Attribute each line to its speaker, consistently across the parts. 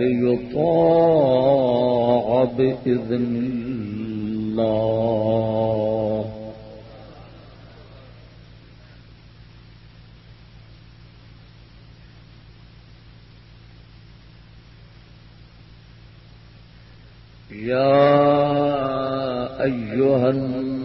Speaker 1: ليطاع بإذن الله يا أيها الناس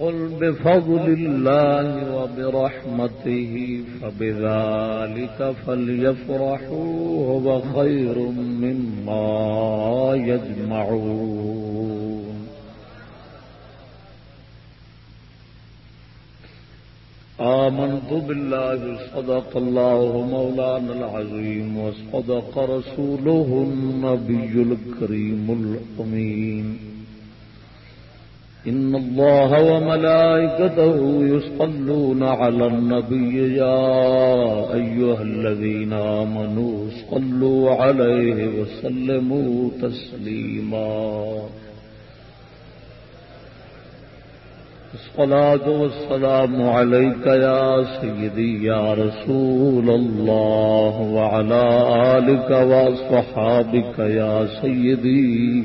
Speaker 1: قل بفضل الله وبرحمته فبذلك فليفرحوا هو خير مما يجمعون. آمنت بالله، صدق الله مولانا العظيم، وصدق رسوله النبي الكريم الأمين. إن الله وملائكته يصلون على النبي يا أيها الذين آمنوا صلوا عليه وسلموا تسليما الصلاة والسلام عليك يا سيدي يا رسول الله وعلى آلك وصحابك يا سيدي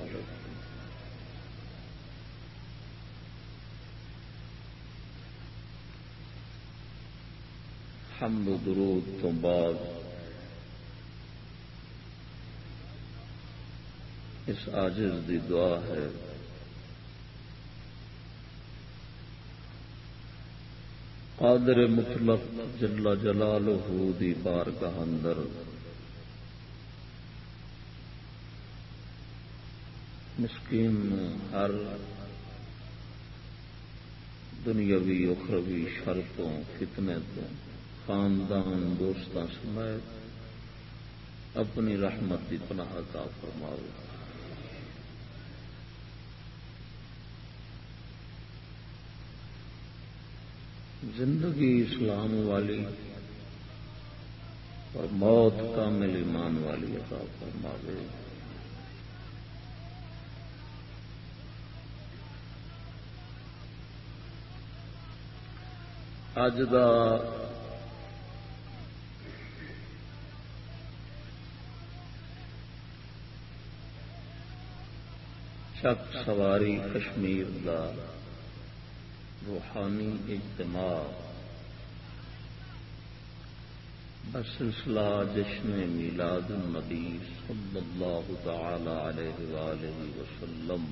Speaker 1: حمد و درود تو بعد اس آجز دی دعا ہے۔ قادر مطلق جلا جلال دی بار کا اندر مسکین ہر دنیاوی اخروی شرطوں فتنے تو خاندان، دوست سمیت اپنی رحمت کی پناہ کا فرماؤ زندگی اسلام والی اور موت کامل ایمان والی عطا فرماوے۔ اج کا چک سواری کشمیر کا روحانی اجتماع۔ بسلسلہ جشن میلاد النبی صلی اللہ تعالی علیہ وآلہ وسلم۔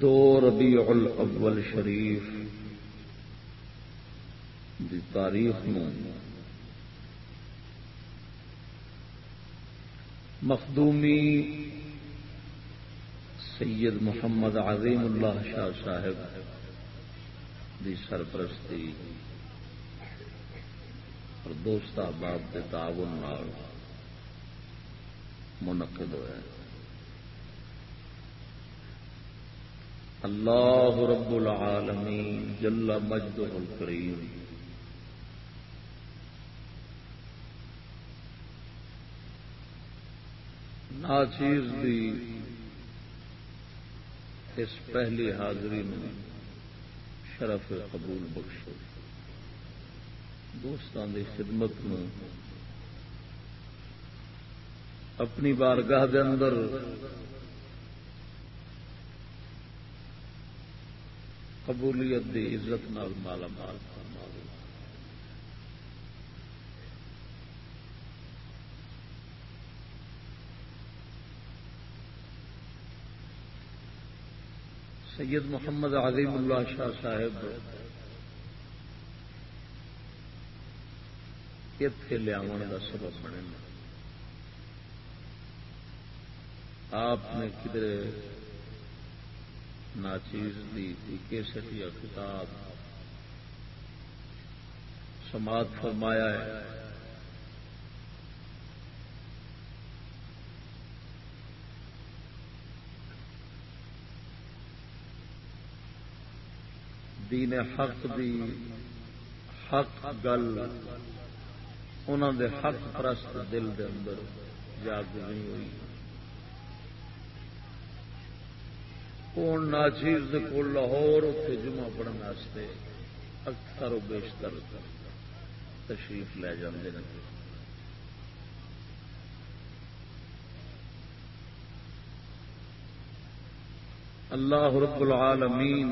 Speaker 1: دو ربیع الاول شریف دی تاریخ میں مخدومی سید محمد عظیم اللہ شاہ صاحب دی سرپرستی اور دوست احباب کے تعاون منعقد ہوا اللہ رب العالمین جل مجد الکریم ناچیز دی اس پہلی حاضری میں شرف قبول بخشو۔ دوستان دی خدمت میں اپنی بارگاہ دے اندر قبولیت دی عزت نال مالا مال فرما سید محمد عظیم اللہ شاہ صاحب اتے لیا کا سبب بنے آپ نے کدھر ناچیز دی کیسٹ یا کتاب۔ سماعت فرمایا ہے۔ دین حق دی حق گل انہوں دے حق پرست دل دے اندر جاگ نہیں ہوئی۔ کون ناچیز کو لاہور اتنے جمعہ پڑھنے اکثر و بیشتر تشریف لے جاندے ہیں اللہ رب العالمین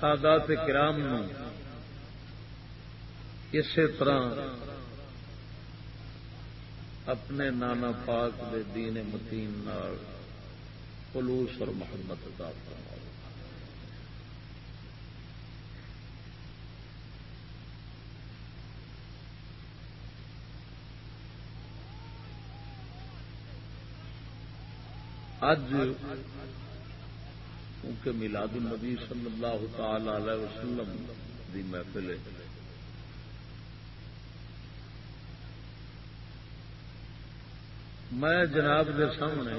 Speaker 1: سادات کرام نو اسی طرح اپنے نانا پاک دے دین متین نال خلوص اور محمد ادا فرما اج کیونکہ میلاد النبی صلی اللہ تعالی علیہ وسلم دی محفل میں جناب کے سامنے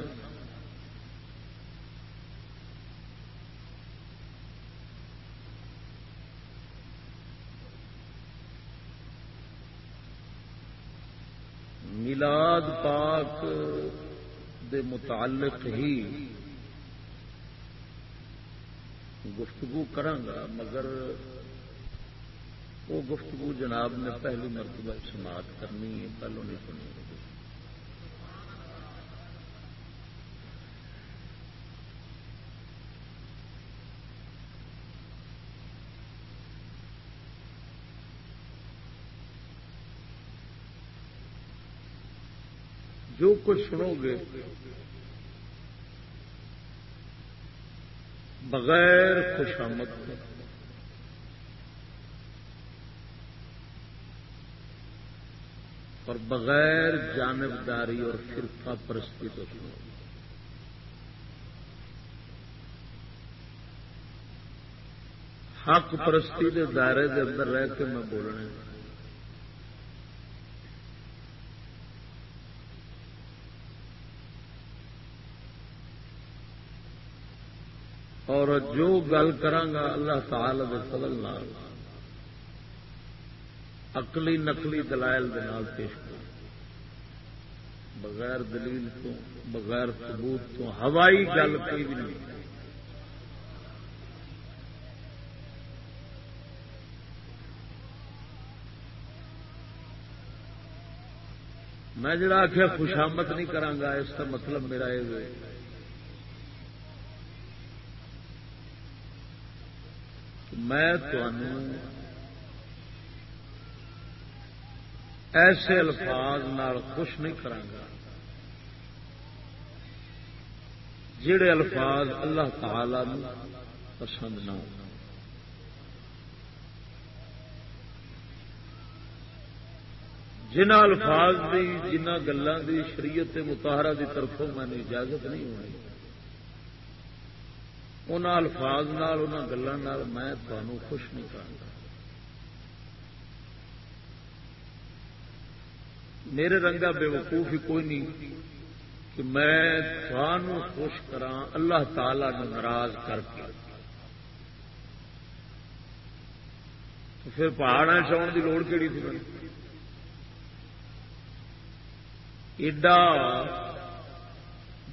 Speaker 1: میلاد پاک دے متعلق ہی گفتگو کرانگا، مگر وہ گفتگو جناب نے پہلی مرتبہ سماعت کرنی ہے، پہلو نہیں سنی۔ جو کچھ سنو گے بغیر خوشامد اور بغیر جانبداری اور فرقہ پرستی تو سنو حق پرستی کے دائرے کے اندر رہ کے میں بولنے اور جو گل کرانگا اللہ تعالی دے فضل نال اقلی نقلی دلائل دے نال پیش کر بغیر دلیل تو، بغیر ثبوت تو، ہوائی گل کوئی بھی نہیں۔ میں جڑا آخیا خوشامت نہیں کرانگا، اس کا مطلب میرا یہ میں ایسے الفاظ نال خوش نہیں کرا جڑے الفاظ اللہ تعالی پسند نہ ہو جنہ الفاظ کی جنہ گلوں کی شریعت متحرہ کی طرفوں میں اجازت نہیں ہونی ان الفاظ گلوں میں تمہوں خوش نہیں کروں میرے رنگا بے وقوف ہی کوئی نہیں کہ میں تھانوں خوش کرا اللہ تعالی نے ناراض کر کے۔ پھر پہاڑا چاؤن کی لوڑ کہڑی تھی ایڈا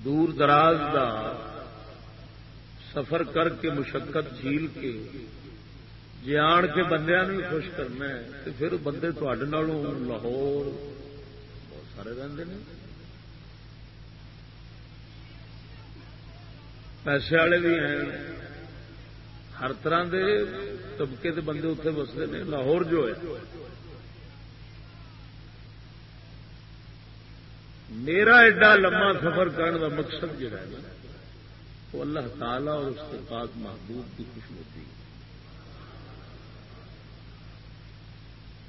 Speaker 1: دور دراز کا سفر کر کے مشقت جھیل کے جی آن کے بندیا بھی خوش کرنا ہے تو پھر بندے تھوڑے لاہور بہت سارے رہتے ہیں پیسے والے بھی ہیں، ہر طرح کے طبقے کے بندے اتنے بستے ہیں لاہور جو ہے۔ میرا ایڈا لما سفر کرنے کا مقصد جڑا ہے وہ اللہ تعالی اور اس کے پاس محبوب کی خوش ہوتی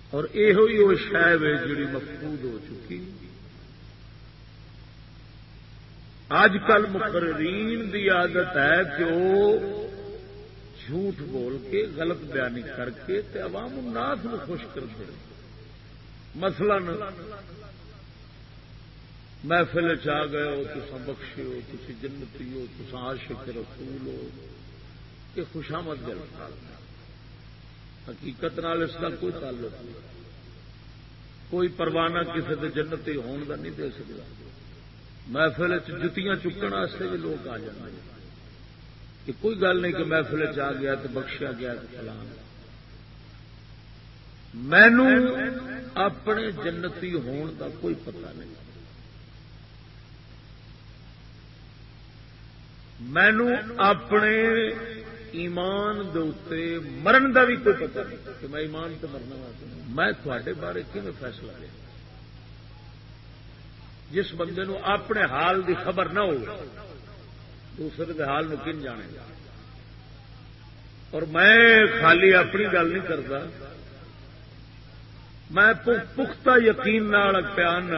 Speaker 1: اور یہ وہ شاید ہے جڑی مفقود ہو چکی۔ اج کل مقررین دی عادت ہے کہ وہ جھوٹ بول کے، غلط بیانی کر کے تے عوام الناس کو خوش کر دے۔ مثلا محفل چ گئے ہو تو بخشے ہو تھی جنتی ہو تو عاشق رسول ہو۔ یہ خوشامد گل حقیقت نال اس کا کوئی تعلق نہیں۔ کوئی پروانہ کسی کے جنتی ہون کا نہیں دے سکتا محفل جتیاں چکن واسطے بھی لوگ آ جائیں کہ کوئی گل نہیں کہ محفل چ گیا تو بخشیا گیا تو فلان مینو اپنے جنتی ہون کا کوئی پتہ نہیں۔ مینو اپنے ایمان دے مرن کا بھی کوئی پتہ نہیں کہ میں ایمان سے مرنا میں تھوڑے بارے کیون فیصلہ لیا جس بندے نو اپنے حال دی خبر نہ ہو دوسرے کے حال کن جانے؟ اور میں خالی اپنی گل نہیں کرتا، میں پختہ یقین نال پیان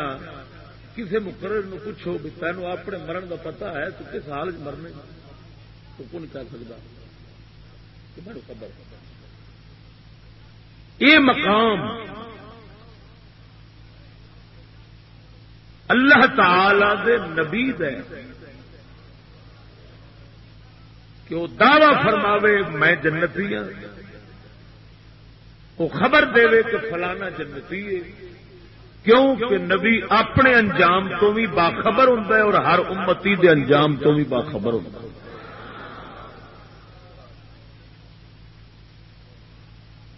Speaker 1: کسی مقرر نو پوچھو بھی تینوں اپنے مرن کا پتا ہے تو کس حال مرنے تو کون کہہ سکتا؟ میرے خبر یہ مقام اللہ تعالی دے نبی دے کہ وہ دعوی فرماوے میں جنتی ہوں وہ خبر دے کہ فلانا جنتی ہے۔ کیوں کہ نبی اپنے انجام تو بھی باخبر ہوں اور ہر امتی دے انجام تو بھی باخبر ہوں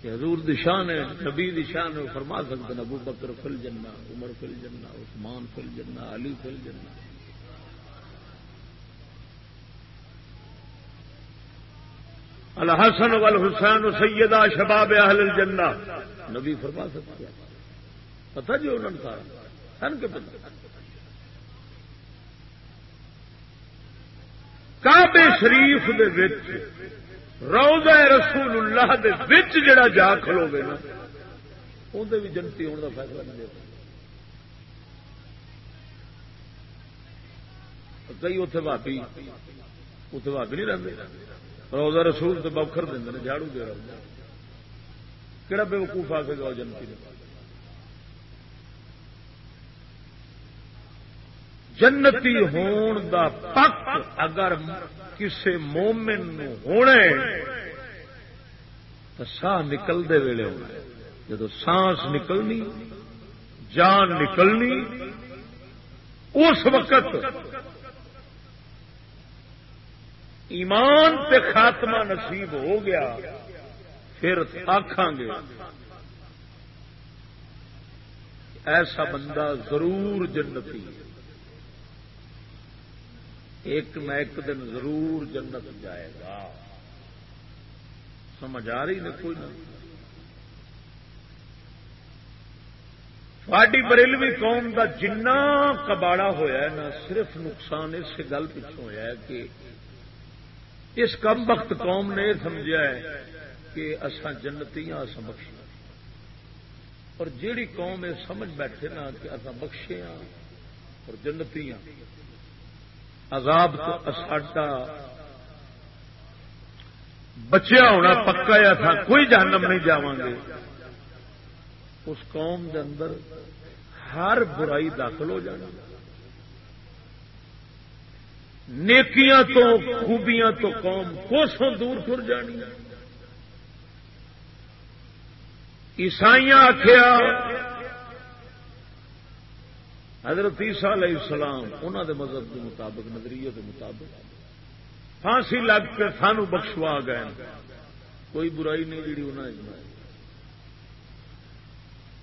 Speaker 1: حضور دشان ہے، نبی دشان ہے فرما سکتے ہیں، ابو بکر فل جنا عمر فل جنا عثمان فل جنا علی فل جنا الحسن والحسین سیدہ شباب اہل الجنہ۔ نبی فرما سکتے ہیں۔ پتا جی انہوں نے سارا؟ سن کے پتا کعبے شریف دے وچ، روزہ رسول اللہ دے وچ جڑا جا کھلو گے نا اندر بھی جنتی ہونے کا فیصلہ نہیں دے کئی اتے بھابی اتے بھابی نہیں رہتے روزہ رسول تو بوکھر دیں جھاڑو دے رہا کہڑا بے وقوف آ کے گا جنتی نے جنتی ہون دا پک اگر کسے مومن ہونے تو ساہ نکلتے ویلے ہونا جب سانس نکلنی، جان نکلنی، اس وقت ایمان تے خاتمہ نصیب ہو گیا، پھر آخان گے، ایسا بندہ ضرور جنتی ہے۔ ایک نہ ایک دن ضرور جنت جائے گا۔ سمجھ آ رہی نے کوئی؟ نہ تھوڑی بریلوی قوم کا جنا کباڑا ہوا ہے نہ صرف نقصان اس گل پچھوں ہوا ہے کہ اس کم وقت قوم نے یہ سمجھا ہے کہ اصا جنتی ہاں اصا اور جیڑی قوم یہ سمجھ بیٹھے نا کہ اصا بخشے ہاں اور جنتی ہاں عذاب تو ساڈا بچیا ہونا پکا یا تھا، کوئی جہنم نہیں جا گے اس قوم دے اندر ہر برائی داخل ہو جانا۔ نیکیاں تو، خوبیاں تو قوم کوسوں دور تر جانی۔ عیسائیاں آخیا حضرت عیسیٰ علیہ السلام انہوں دے مذہب کے مطابق، نظریے کے مطابق۔ پھانسی لگ کے سانو بخشوا گئے۔ کوئی برائی نہیں جی انہیں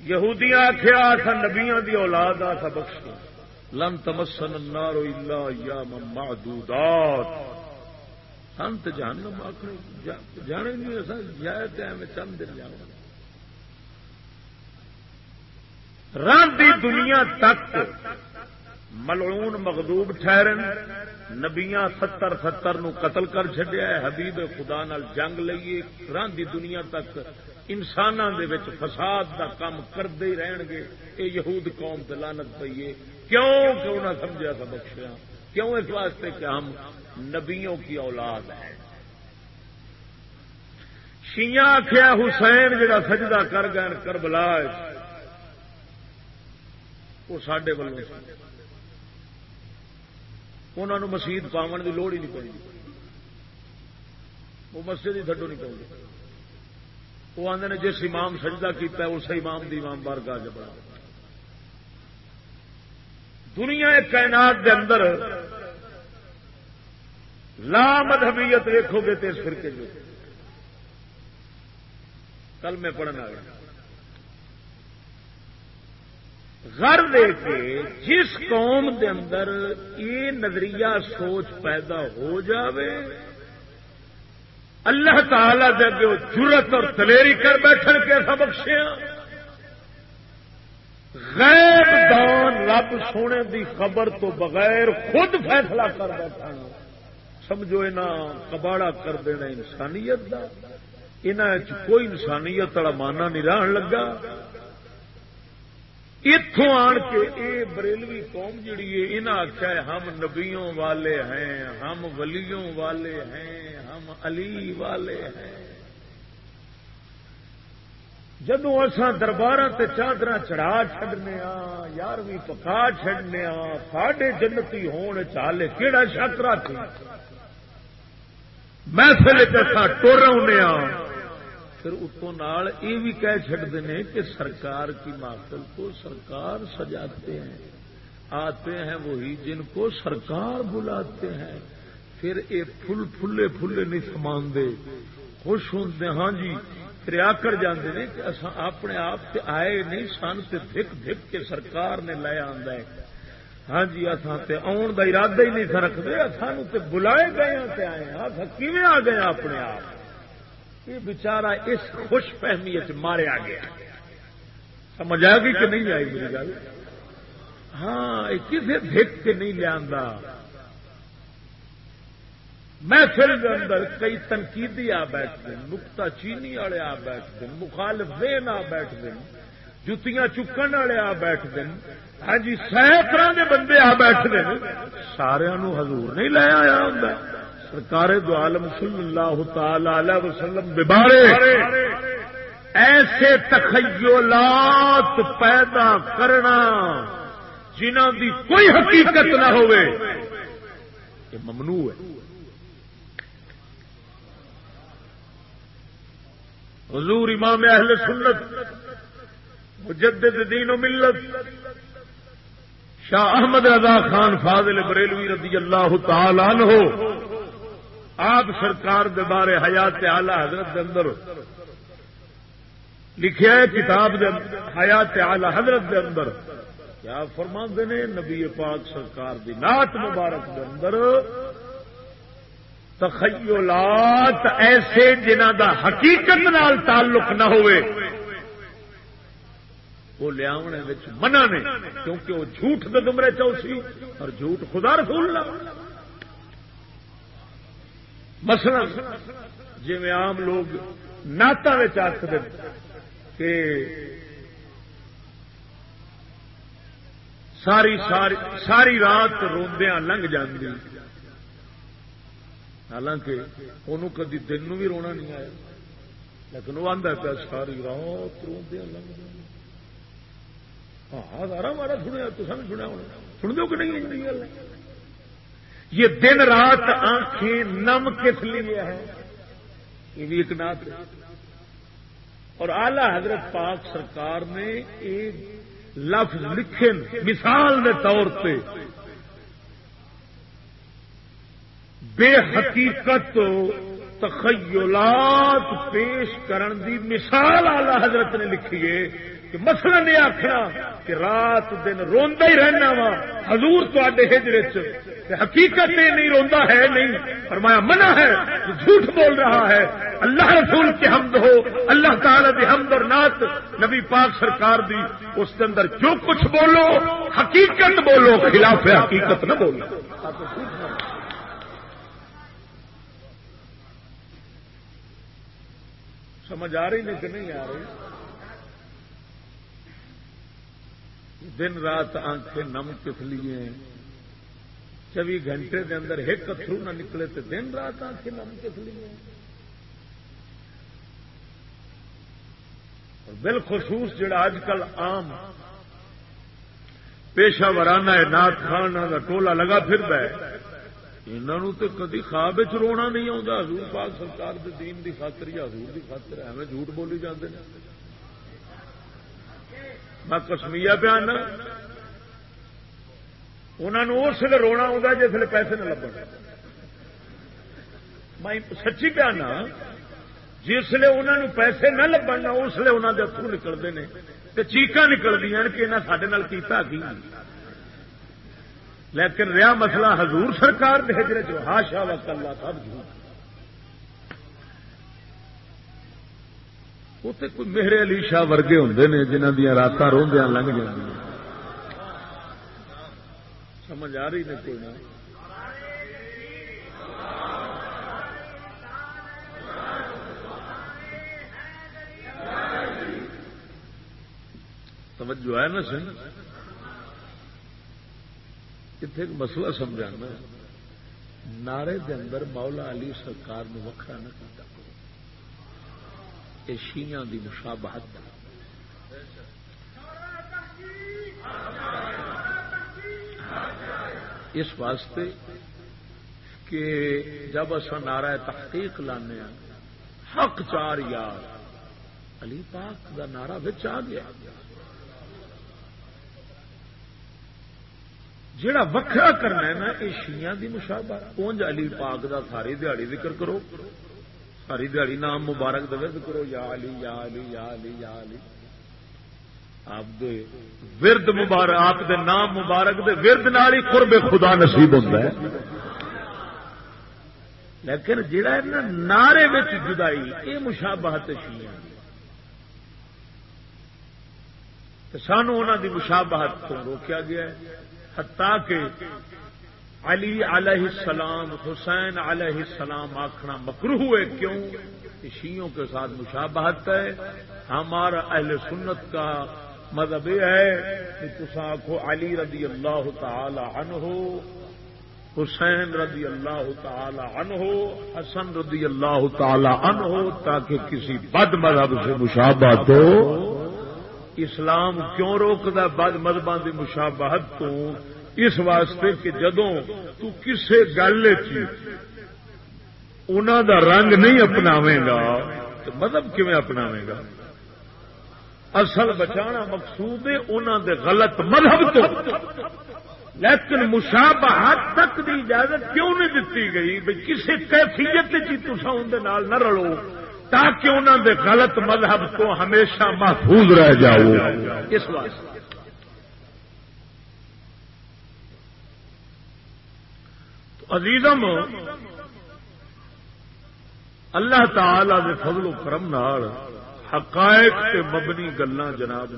Speaker 1: یہودیاں آخیا تھا نبیاں دی اولاد آ تھا بخش لن تمسن النار الا ایام معدودات۔ ہم تو جہنم آخر جانے نہیں ایسا جائے تو چند دن جانا راندی دنیا تک ملعون مغدوب ٹھہرن، نبیاں ستر ستر نو قتل کر چڈیا ہے، حبیب خدا نال جنگ لئیے، راندی دنیا تک انسانوں دے فساد دا کام کرتے ہی رہن گے یہ یہود قوم لانت پیے کیوں؟ کیوں نہ سمجھا تھا بخشیا۔ کیوں اس واسطے کہ ہم نبیوں کی اولاد ہیں۔ شیاں آخیا حسین جڑا سجدہ کر گئے کربلا وہ سڈے والوں انہوں مسیت پاون کی لوڑ ہی نہیں پڑی وہ مسجد ہی تھڈو نہیں پاؤں وہ آدھے نے جس امام سجدہ کیتا ہے اس امام دی امام بار گاہ جبڑا دنیا کائنات دے اندر لا مذہبیت دیکھو گے تو اس فرقے جو کل میں پڑھنا گیا گھر دے کے جس قوم دے اندر یہ نظریہ سوچ پیدا ہو جاوے، اللہ تعالی دے وہ جرت اور دلیری کر بیٹھ کے بخشیا غیب دان رب سونے دی خبر تو بغیر خود فیصلہ کر بیٹھا سمجھو کباڑا کر دینا انسانیت کا کوئی انسانیت والا مانا نہیں رہن لگا۔ اتوں آن کے اے بریلوی قوم جڑی ہے انہیں آخیا ہم نبیوں والے ہیں، ہم ولیوں والے ہیں، ہم علی والے ہیں۔ جدو اصا دربار سے چادر چڑھا چڈنے یارویں پکا چڈنے ساڈے جنتی ہونے چالے کہڑا شکرا تھی؟ محفل ٹور آنے پھر اتوں یہ بھی کہہ چڑتے ہیں کہ سرکار کی محفل کو سرکار سجاتے ہیں۔ آتے ہیں وہی جن کو سرکار بلاتے ہیں۔ پھر یہ پھل پھلے پھلے نہیں سمان دے خوش ہوتے ہاں جی۔ پھر آ کر جانے نے کہ اپنے آپ سے آئے نہیں، سن سے دھک دھک کے سرکار نے لے آدھا ہاں جی اصل آن کا ارادہ ہی نہیں رکھتے سانو بلائے گئے ہاں آئے ہاں۔ ہیں کیون آ گئے اپنے آپ؟ یہ بچارا اس خوش فہمی ماریا گیا۔ سمجھ آئے گی کہ نہیں آئی میری گل؟ ہاں کسی دکھ کے نہیں لیا محفل کے اندر کئی تنقیدی آ بیٹھتے نکتا چینی والے آ بیٹھتے ہیں مخالف دین آ بیٹھتے جتیاں چکن والے آ بیٹھتے ہاں جی سینکڑا کے بندے آ بیٹھتے ہیں سارا حضور نہیں لے آیا ہوں سرکار دو عالم صلی اللہ تعالی علیہ وسلم بارے ایسے تخیلات پیدا کرنا جنہ دی کوئی حقیقت نہ ہوئے، یہ ممنوع ہے۔ حضور امام اہل سنت، مجدد دین و ملت، شاہ احمد رضا خان فاضل بریلوی رضی اللہ تعالی عنہ آپ سرکار دے بارے حیات آلہ حضرت دے اندر لکھیا ہے، کتاب دے حیات آلہ حضرت دے اندر۔ کیا فرما نے؟ نبی پاک سرکار دی نات مبارک دے اندر۔ تخیلات ایسے جنہ دا حقیقت نال تعلق نہ ہوئے، وہ لیا منع نے، کیونکہ وہ جھوٹ دے گمرے چوسی اور جھوٹ خدا رسول اللہ۔ مثلا جی عام لوگ نعت آخر کہ ساری ساری ساری رات روندیا لنگ جاندی حالانکہ انہوں کدی دن بھی رونا نہیں آیا لیکن وہ آدھا پیا ساری رات روندیا لنگ ہاں سارا مارا سنیا تو سن سنیا ہونا سن دو کہ نہیں گل یہ دن رات آنکھیں نم کس لیے ہے یہ بھی ایک نات اور اعلی حضرت پاک سرکار نے ایک لفظ لکھے، مثال کے طور پہ، بے حقیقت تخیلات پیش کرن دی مثال آلہ حضرت نے لکھی ہے۔ کہ مسئلہ نہیں آخنا کہ رات دن روندا ہی رہنا وا۔ حضور تے ہجرے حقیقت نہیں، روندا ہے نہیں۔ فرمایا، منع ہے جھوٹ بول رہا ہے۔ اللہ رسول کی حمد ہو، اللہ تعالی دی حمد اور نعت نبی پاک سرکار دی۔ اس کے اندر جو کچھ بولو، حقیقت بولو، خلاف حقیقت نہ بولو۔ سمجھ آ رہی نہیں کہ نہیں آ رہی؟ دن رات آنکھیں نم کس لیے۔ چوبی گھنٹے دے اندر ایک اترو نہ نکلے تو دن رات آنکھیں نم کس لیے۔ بالخصوص جڑا اج کل آم پیشہ ورانہ ہے نات خان کا ٹولا لگا پھر انہوں تو کدی خواب رونا نہیں آتا حضور پاک سرکار دے دین دی خاطر یا حضور دی خاطر ایویں جھوٹ بولی جاتے ہیں میں کسمیا پیا انہوں اس لیے رونا آتا جس لیے پیسے نہ لبن۔ میں سچی پیا ہاں، جس لیے انہوں پیسے نہ لبن، اس لیے انہوں کے اتوں نکلتے ہیں تو چیقا نکلتی کہ انہیں سڈے کیتا کی۔ لیکن رہا مسئلہ حضور سرکار دے ہجرے جو، ہاشا وقت اللہ سب جھوٹ جی۔ وہ تو کوئی میرے علی شاہ ورگے ہوں نے جنہ دیا رات روندیا لنگ جی سمجھ آ رہی نے کوئی نہ توجہ ہے نا سن کتنے مسئلہ سمجھانا نعرے دے اندر مولا علی سرکار نے وکھرا نہ کیا یہ شیاں دی مشابہت اس واسطے کہ جب اصا نعرہ تحقیق لانے حق چار یار، علی پاک کا نعرہ بچ آ گیا۔ جڑا وکھرا کرنا ہے نا، یہ شیاں دی مشابہ اونج علی پاک دا ساری دیہڑی ذکر کرو۔ ساری دیہڑی نام مبارک ورد کرو، یا علی یا علی یا علی یا علی۔ آپ دے ورد مبارک، آپ دے نام مبارک دے ورد نال ہی قرب خدا نصیب ہوتا ہے۔ لیکن جڑا ہے نا نعرے وچ جدائی یہ مشابہت شیعہ سانو انہوں دی مشابہت تو روکیا گیا ہے۔ حتیٰ کہ علی علیہ السلام، حسین علیہ السلام آخنا مکرو ہوئے کیوں؟ شیوں کے ساتھ مشابہت ہے۔ ہمارا اہل سنت کا مذہب یہ ہے کہ تصا آخو علی رضی اللہ تعالی عنہ، حسین رضی اللہ تعالی عنہ، حسن رضی اللہ تعالی عنہ، تاکہ کسی بد مذہب سے مشابہت ہو۔ اسلام کیوں روکتا بد مذہب کی مشابہت تو اس واسطے کہ جدوں تو کسے گل انہوں دا رنگ نہیں اپناوے گا، تو مذہب کیون اپناوے گا؟ اصل بچانا مقصود ہے انہوں دے غلط مذہب تو۔ لیکن مشابہت تک دی اجازت کیوں نہیں دیتی گئی؟ بھائی کسی کیفیت جی تصا اندر نہ رلو، تاکہ انہوں دے غلط مذہب کو ہمیشہ محفوظ رہ جاؤ۔ اس واسطے۔ عزیزم، اللہ تعالی دے فضل و کرم نال حقائق تے مبنی گلا جناب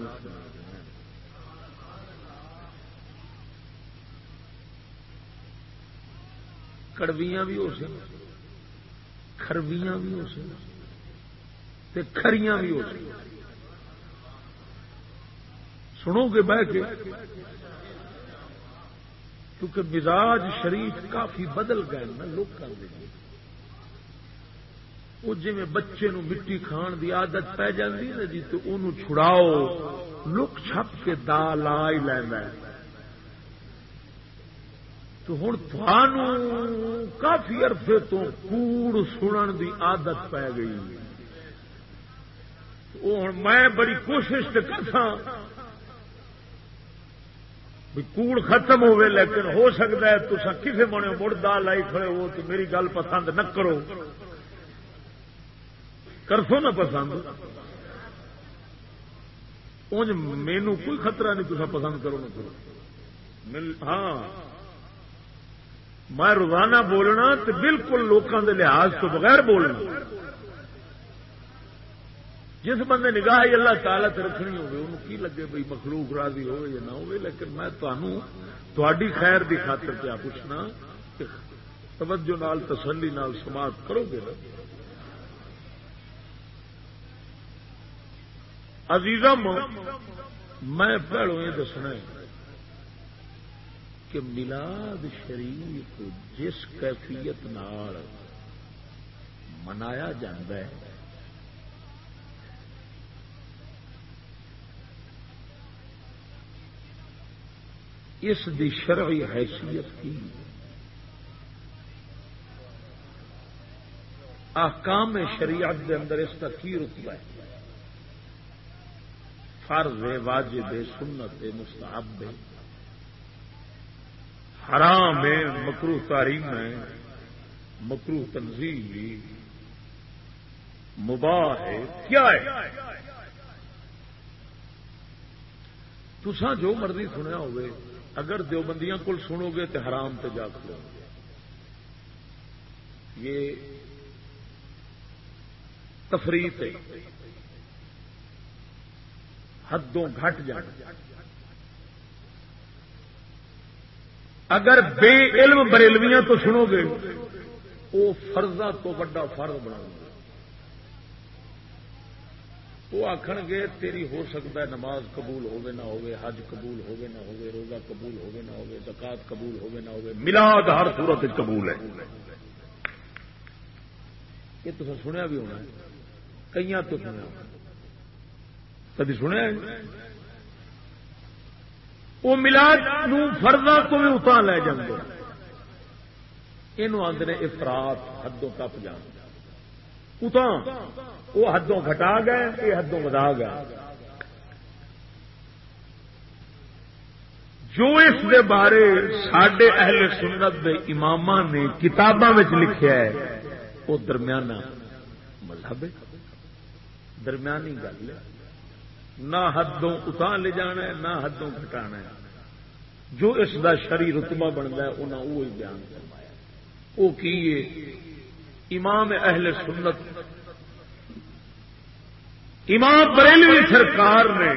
Speaker 1: کڑویاں بھی ہو سن کھرویاں بھی ہو سن کھریاں بھی ہو سکتی سنو گے بہ کے کیونکہ مزاج شریف کافی بدل گئے نا لوگ کر دیں وہ جی بچے نو مٹی کھان دی عادت پی جاتی نا جی تو انہوں چھڑاؤ، لک چھپ کے دا لا ہی لینا تو ہوں کافی عرصے تو کوڑ سنن دی عادت پی گئی میں بڑی کوشش کرتا کوڑ ختم ہوئے، لیکن ہو سکتا ہے تو کسی بنے مڑ دا لائی کھڑے ہو تو میری گل پسند نہ کرو۔ کرسو نہ پسند۔ انج مینو کوئی خطرہ نہیں تصا پسند کرو نہ کرو۔ ہاں۔ میں روزانہ بولنا تو بالکل لوگوں کے لحاظ تو بغیر بولنا۔ جس بندے نگاہ اللہ تعالی سے رکھنی ہوگی انہوں کی لگے بھائی مخلوق راضی ہوئے یا نہ ہوئے لیکن میں تھی خیر کی خاطر کیا پوچھنا کہ توجہ نال، تسلی نال سماعت کرو گے نا؟ عزیزم میں پہلو یہ دسنا کہ ملاد شریف جس کیفیت نال منایا ہے اس دی شرعی حیثیت کی احکام شریعت دے اندر اس کا کی رتبہ ہے؟ فرض واجب سنت مستحب حرام ہے مکرو تاریم ہے مکرو تنظیم مباح ہے، کیا ہے؟ تسا جو مرضی سنیا ہوئے اگر دیوبندیاں کل سنو گے تو حرام تے جا کر یہ تفریح ہے۔ حدوں گھٹ جان اگر بے علم بریلویاں تو سنو گے، وہ فرضہ تو بڑا فرض بنا گے۔ وہ آخر گے، تیری ہو سکتا ہے نماز قبول ہوگی نہ ہوگی حج قبول ہوگی نہ ہوگی روزہ قبول ہوگی نہ ہوگی زکات قبول ہوگی نہ ہوگی ملاد ہر صورت قبول ہے۔ یہ تو سنیا بھی ہونا ہے کئی تو سنیا۔ کدی سنیا وہ ملاد فرضا کو بھی اتنا لے جاتے یہ آدھے افراد حدوں تپ جان اتنا وہ حدوں گھٹا گئے یہ حدوں بدا گئے۔ جو اس دے بارے سڈے اہل سنت دے امام نے کتاباں لکھیا ہے وہ درمیانہ مذہب درمیانی گل ہے۔ نہ حدوں اتنا لے جانا ہے، نہ حدوں گھٹانا ہے۔ جو اس دا شری رتبہ بنتا ہے انہیں وہی بیان کروایا وہ کی امام اہل سنت۔ امام بریلوی سرکار نے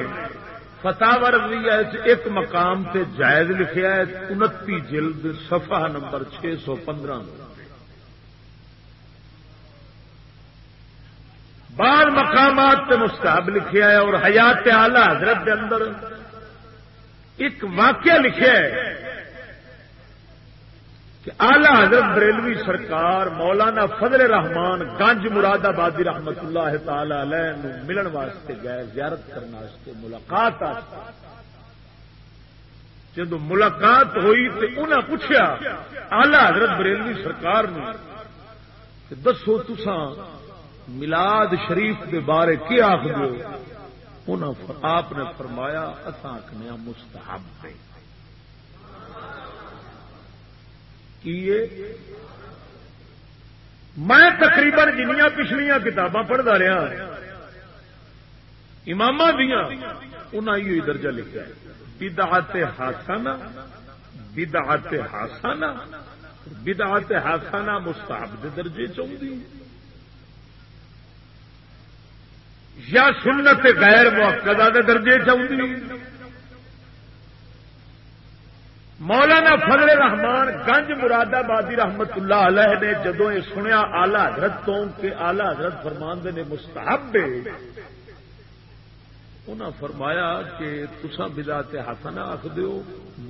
Speaker 1: فتح رضویہ ایک مقام تے جائز لکھیا ہے انتی جلد صفحہ نمبر چھ سو پندرہ۔ بعض مقامات تے مستحب لکھیا ہے اور حیات آلہ حضرت کے اندر ایک واقعہ لکھیا ہے۔ کہ آلہ حضرت بریلوی سرکار مولانا فضل رحمان گنج مراد آبادی رحمت اللہ تعالی علیہ ملن واسطے گئے، زیارت کرنے ملاقات جب ملاقات ہوئی تو انہیں پوچھا آلہ حضرت بریلوی سرکار نے دسو تسان ملاد شریف کے بارے کیا آخ آپ نے فرمایا اصا آخنے ہاں مستحب ہے کیے؟ میں تقریباً جنیا پچھلیا کتاباں پڑھتا رہا۔ امام دیا انہیں درجہ لکھا بدعت ہاسانہ بدعت ہاسانہ بدعت ہاسانہ مستحب درجے چاہیے یا سنت غیر موقع درجے چاہیے مولانا فضل رحمان گنج مراد آبادی رحمت اللہ علیہ نے جدو یہ سنیا آلہ حضرت تو کہ آلہ حضرت فرمان نے مستحب انہوں فرمایا کہ تسا بلا ہاتھ نہ آخ دو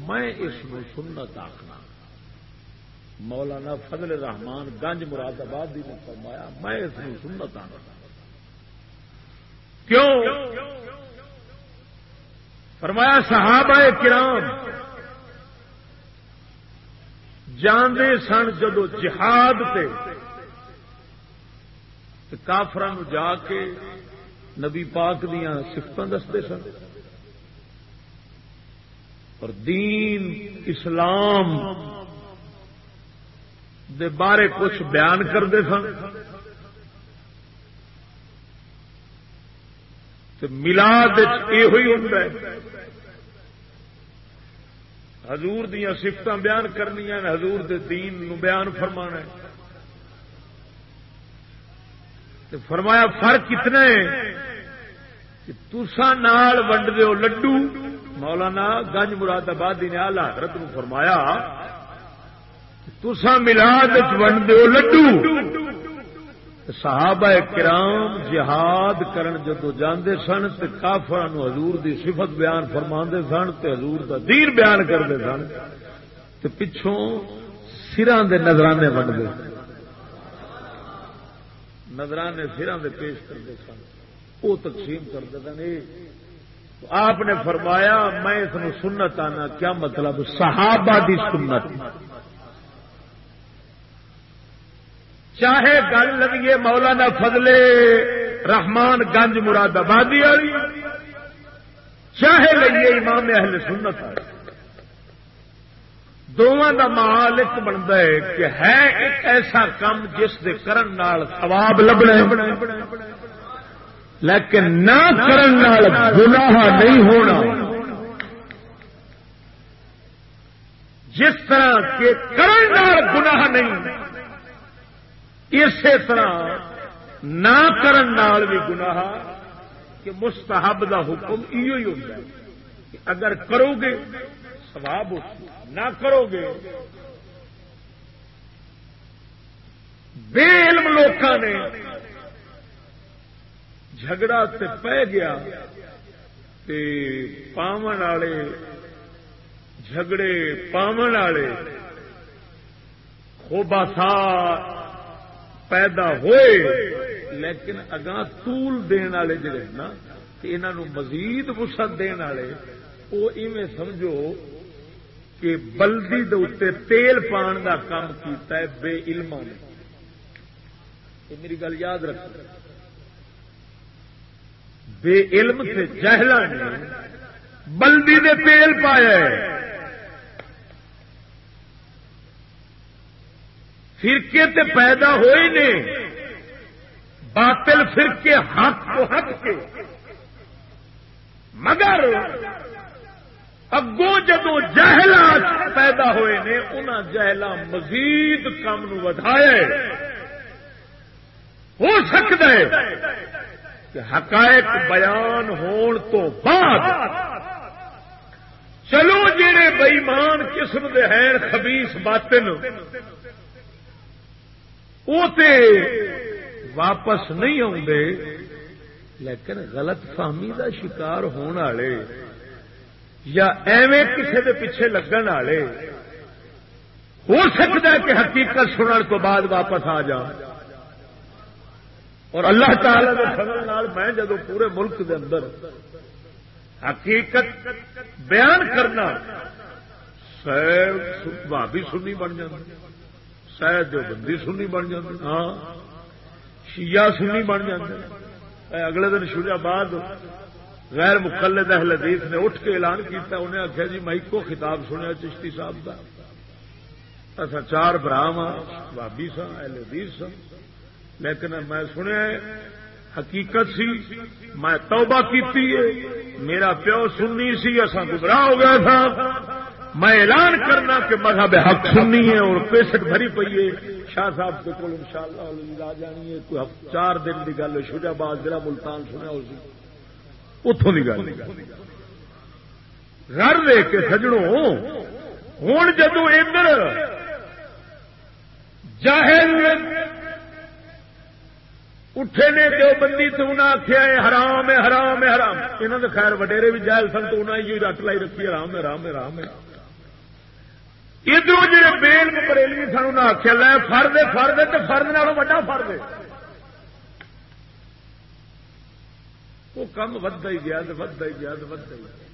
Speaker 1: میں اس میں سنت آخنا مولانا فضل رحمان گنج مراد آبادی نے فرمایا، میں اس میں سنت آخنا کیوں؟ فرمایا، صحابہ کرام جانے سن جدو جہاد تے۔ کافر جا کے نبی پاک دیا سفت دستے سن۔ اور دین اسلام دے بارے کچھ بیان کرتے سن۔ ملاد یہ ہوں حضور دیا سفت بیان کرنی حضور دے دین نو بیان فرمانا فرمایا، فرق کتنا ہے کہ تسا نال ونڈ دو لڈو، مولانا گنج مراد آبادی نے آلہ حضرت نو فرمایا تسا ملاد ونڈ دو لڈو۔ صحابہ کرام جہاد کرن جدو جاندے سن تے کافران حضور دی صفت بیان فرما سن تے حضور دا دین بیان کرتے سن تے پچھوں سران دے نظرانے ونڈتے نظرانے سران دے پیش کرتے سن۔ وہ تقسیم کرتے سن۔ آپ نے فرمایا، میں اس سنت آنا، کیا مطلب؟ صحابہ دی سنت۔ چاہے گل لگیے مولانا فضلے رحمان گنج مراد آبادی والی، چاہے لگیے امام اہل سنت دونوں کا مال ایک بنتا ہے کہ ہے ایک ایسا کام جس کے کرن سواب لبنا لیکن نہ کرن گناہ نہیں ہونا۔ جس طرح کے کرن گناہ نہیں اسی طرح نہ کرن نال بھی گناہ کہ مستحب دا حکم ایو ہی ہوتا ہے کہ اگر کرو گے سواب نہ کرو گے بے علم لوگ نے جھگڑا تے پہ گیا تے پاون والے، جھگڑے پاون والے خوباسا پیدا ہوئے، لیکن اگاں تول دن والے جڑے نا انہوں مزید وسعت دن والے وہ ایویں سمجھو کہ بلدی دے تیل پان کا کام کیتا ہے بے علم نے۔ یہ میری گل یاد رکھ بے علم سے جہلا نے بلدی دے تیل پایا ہے۔ فرقے تے پیدا ہوئے نے، باطل فرقے حق کو حق کے۔ مگر اگوں جدو جہلا پیدا ہوئے نے انہوں جہلا مزید کام ودایا ہو سکتا ہے کہ حقائق بیان ہون تو بعد چلو جڑے بئیمان قسم دے ہیں خبیس باطن۔ وہ واپس نہیں آتے لیکن غلط فہمی کا شکار ہونے والے یا ایویں کسی کے پیچھے لگن والے، ہو سکتا ہے کہ حقیقت سننے تو بعد واپس آ جا۔ اور اللہ تعالی کے فضل میں جدو پورے ملک دے اندر حقیقت بیان کرنا بھابی سنی بن جاتی شاید جو بندی سنی بن جاتی ہاں شیعہ سنی بن جاتے اگلے دن شجا بعد غیر مقلد اہل حدیث نے اٹھ کے اعلان کیتا، انہیں آخیا جی میں ایک خطاب سنیا چشتی صاحب کا اصا چار براہ ہاں بابی سا اہل حدیث سا لیکن میں سنیا حقیقت سی، میں توبہ کیتی ہے، میرا پیو سننی سی اصا گمراہ ہو گیا تھا میں اعلان کرنا کہ مذہب حق سننی ہے اور پیسٹ بھری پی ہے۔ شاہ صاحب کے کول ان شاء اللہ آ جانی ہے۔ کوئی چار دن کی گل شجا باد ضلع ملتان سنیا اسی اتوں کی گل گھر لے کے سجڑوں ہوں جدو ادھر جاہل اٹھے نے جو بندی تو انہیں آخیا ہے، حرام ہے حرام ہے، حرام۔ انہوں نے خیر وڈیرے بھی جائل سن تو انہیں یہ رٹ لائی رکھی حرام ہے حرام ہے حرام ہے۔ ادھر جی بیل بریلوی سن آخیا لے فرد فرد تو فرد نالوں وا فرد وہ کم ودتا ہی گیا تو ودتا ہی گیا تو ودتا ہی گیا۔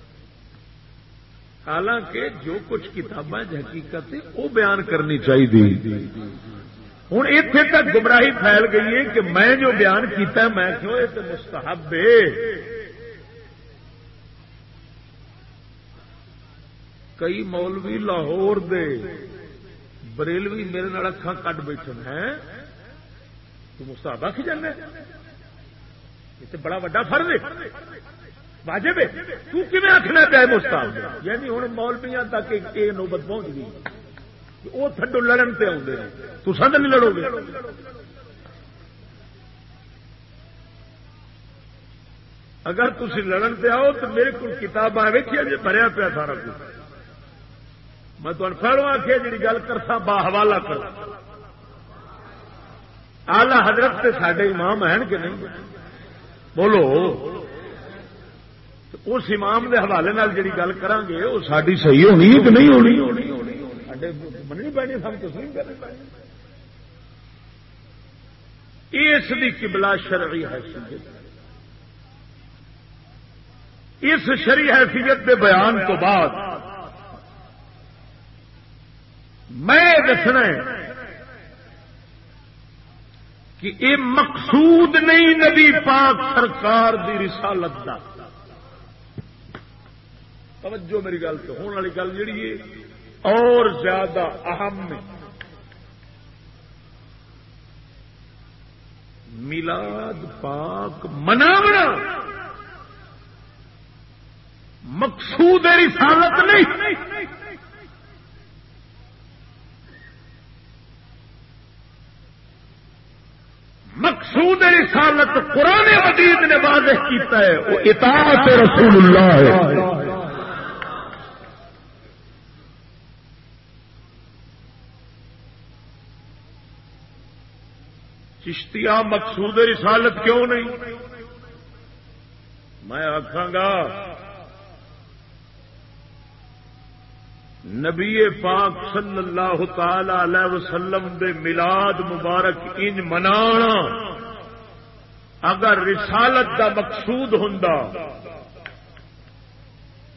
Speaker 1: حالانکہ جو کچھ کتابیں حقیقت وہ بیان کرنی چاہیے ہوں اتنے تک گمراہی پھیل گئی ہے کہ میں جو بیان کیتا میں کیوں یہ مستحب ہے۔ کئی مولوی لاہور دے بریلوی میرے نال اکھان کٹ بیٹھے ہیں تو مستحب آخ جانا یہ تو بڑا وا فرد ہے واجب تین آخنا پیا مستحب یعنی ہوں مولویا تک یہ نوبت پہنچ گئی وہ تھڈو لڑن پہ آدھے تو نہیں لڑو گے اگر تھی لڑن پہ آؤ تو میرے کو کتابیں ویکیا جی بھریا پیا سارا کچھ میں تمہیں پہلو آخیا جی گل کرتا با حوالہ کر۔ آلہ حضرت سے سڈے امام ہیں کہ نہیں؟ بولو۔ اس امام کے حوالے جی گل کر گے وہ ساری صحیح ہونی کہ نہیں ہونی؟ مننی پینی سب تسلیم کرنی پینی اس کی کبلا شرعی حیثیت۔ اس شری حیثیت کے بیان تو بعد میں دسنا کہ یہ مقصود نہیں نبی پاک سرکار دی رسالت کا توجہ میری گل سے ہونے والی گل جہی ہے، اور زیادہ اہم ملاد پاک مناونا مقصود رسالت نہیں۔ مقصود رسالت قرآن مجید نے واضح کیتا ہے، وہ اطاعت رسول اللہ ہے۔ چشتیا مقصود رسالت کیوں نہیں؟ میں آخا گا نبی پاک صلی اللہ تعالی علیہ وسلم دے ملاد مبارک ان منا اگر رسالت دا مقصود ہوں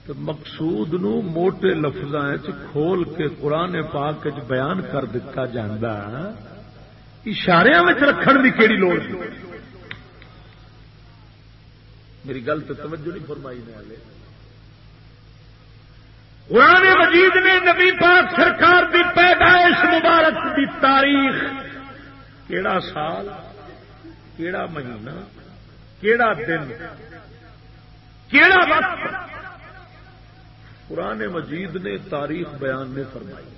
Speaker 1: تو مقصود نو موٹے لفظ کھول کے قرآن پاک بیان کر دتا جا اشارے رکھن کی کہڑی لوڑ میری گل تو توجہ نہیں فرمائی نے قرآن مجید نے نبی پاک سرکار کی پیدائش مبارک کی تاریخ کیڑا سال، کیڑا مہینہ، کیڑا دن، کیڑا وقت؟ قرآن مجید نے تاریخ بیان میں فرمائی۔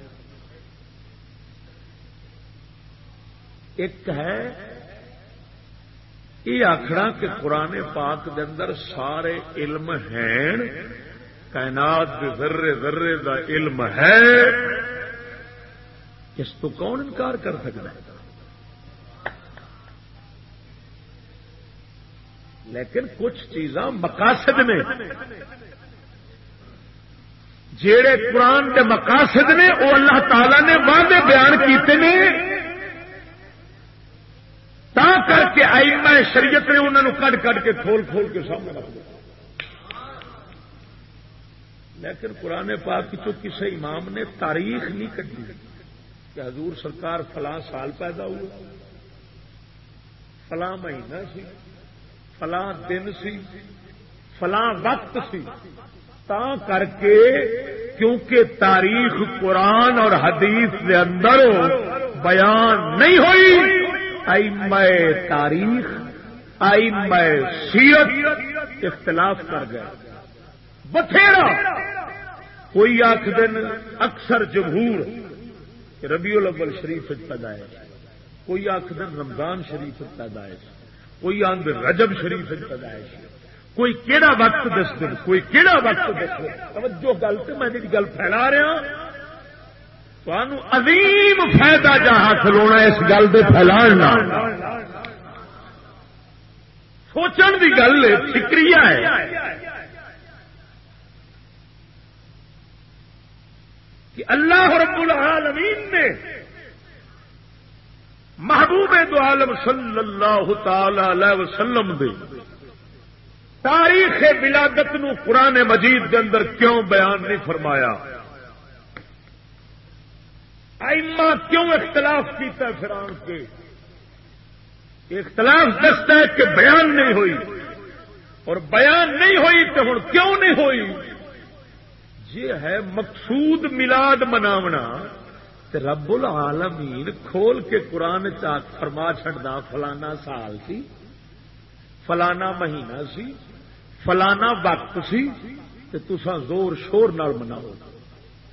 Speaker 1: ایک ہے، یہ آخر کہ قرآن پاک کے اندر سارے علم ہیں۔ کائنات کے ذرے ذرے کا علم ہے، اس تو کون انکار کر سکتا ہے؟ لیکن کچھ چیزاں مقاصد نے۔ جڑے قرآن کے مقاصد نے، وہ اللہ تعالی نے وعدے بیان کیتے ہیں تا کر کے آئی میں شریعت نے انہوں کٹ کٹ کے کھول کھول کے سامنے رکھ دیا۔ لیکن قرآن پاک چو کسی امام نے تاریخ نہیں کٹی کہ حضور سرکار فلاں سال پیدا ہوا فلاں مہینہ سی، فلاں دن سی، فلاں وقت سی۔ تا کر کے کیونکہ تاریخ قرآن اور حدیث کے اندر بیان نہیں ہوئی آئی میں تاریخ آئی میں سیرت اختلاف کر گئے۔ بتھیرا۔ کوئی آخ دن اکثر جمہور ربیع الاول شریف پیدائش کوئی آخ دن رمضان شریف پیدائش کوئی آند رجب شریف پیدائش کوئی کیڑا وقت دس دن کوئی کیڑا وقت دس دن توجہ گل تو میں گل پھیلا رہا ہاں، تو عظیم فائدہ جا حاصل ہونا اس گل کے پھیلا سوچن کی گل فکری ہے۔ کہ اللہ رب العالمین نے محبوب دو عالم صلی اللہ تعالی علیہ وسلم دے تاریخ ولادت نو قرآن مجید کے اندر کیوں بیان نہیں فرمایا؟ ایما کیوں اختلاف کیتا ہے فران کے؟ اختلاف دستا ہے کہ بیان نہیں ہوئی اور بیان نہیں ہوئی تو ہوں کیوں نہیں ہوئی؟ یہ ہے مقصود ملاد مناونا رب العالمین کھول کے قرآن چاک فرما چڑھتا فلانا سال سی، فلانا مہینہ سی، فلانا وقت سی تسا زور شور نال مناؤ۔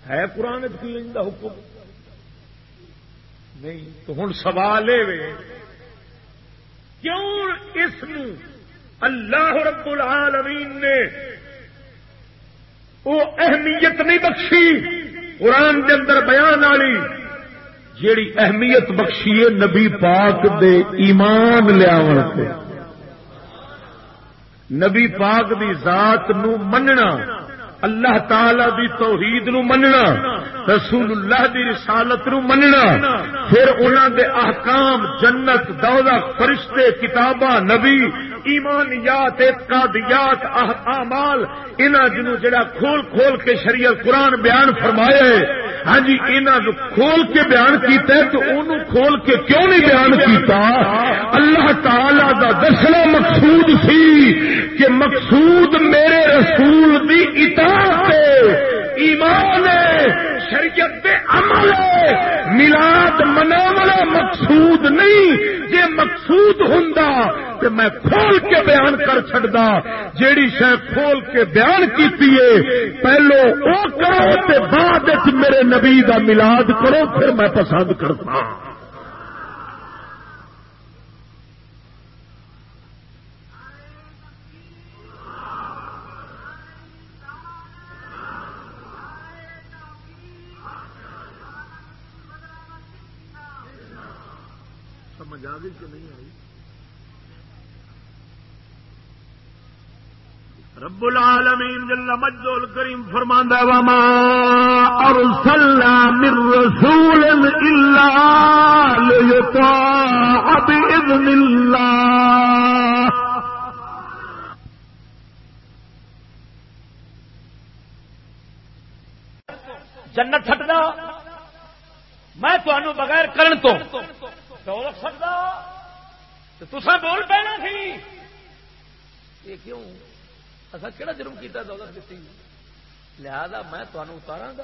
Speaker 1: ہے قرآن کی حکم؟ نہیں، تو ہوں سوال کیوں اس اللہ رب العالمین نے وہ اہمیت نہیں بخشی۔ قرآن کے اندر بیان والی جیڑی اہمیت بخشی ہے نبی پاک دے ایمان لیا نبی پاک دی ذات نو مننا، اللہ تعالی دی توحید نو مننا رسول اللہ دی رسالت نو مننا، پھر انہوں دے احکام، جنت، دوزخ، فرشتے، کتاباں، نبی ایمانیات اعتقادیات اعمال، انہاں جنوں جڑا کھول کھول کے شریعت قرآن بیان فرمایا ہے ہاں جی انہاں کھول کے بیان کیتا ہے تو انہوں کھول کے کیوں نہیں بیان کیتا؟ اللہ تعالی دا دسنا مقصود سی کہ مقصود میرے رسول دی اطاعت ایمان شریعت دے عمل ملاد مناونا مقصود نہیں، جے مقصود ہوں تو میں کھول کے بیان کر چڑا جیڑی شہ کھول کے بیان کی پہلو وہ کرو بعد میرے نبی دا ملاد کرو، پھر میں پسند کرتا۔ ہوں رب العالمین جل مجد الکریم فرماندا ہے، وما ارسلنا من رسول الا ليطاع باذن الله۔ جنت چھٹنا، میں تمہوں بغیر کرن تو رکھ سکتا تو تصا بول پینا سی۔ یہ کیوں؟ اصا کہڑا جرم کیا دولت دیتی لہذا میں تمہیں اتارا گا۔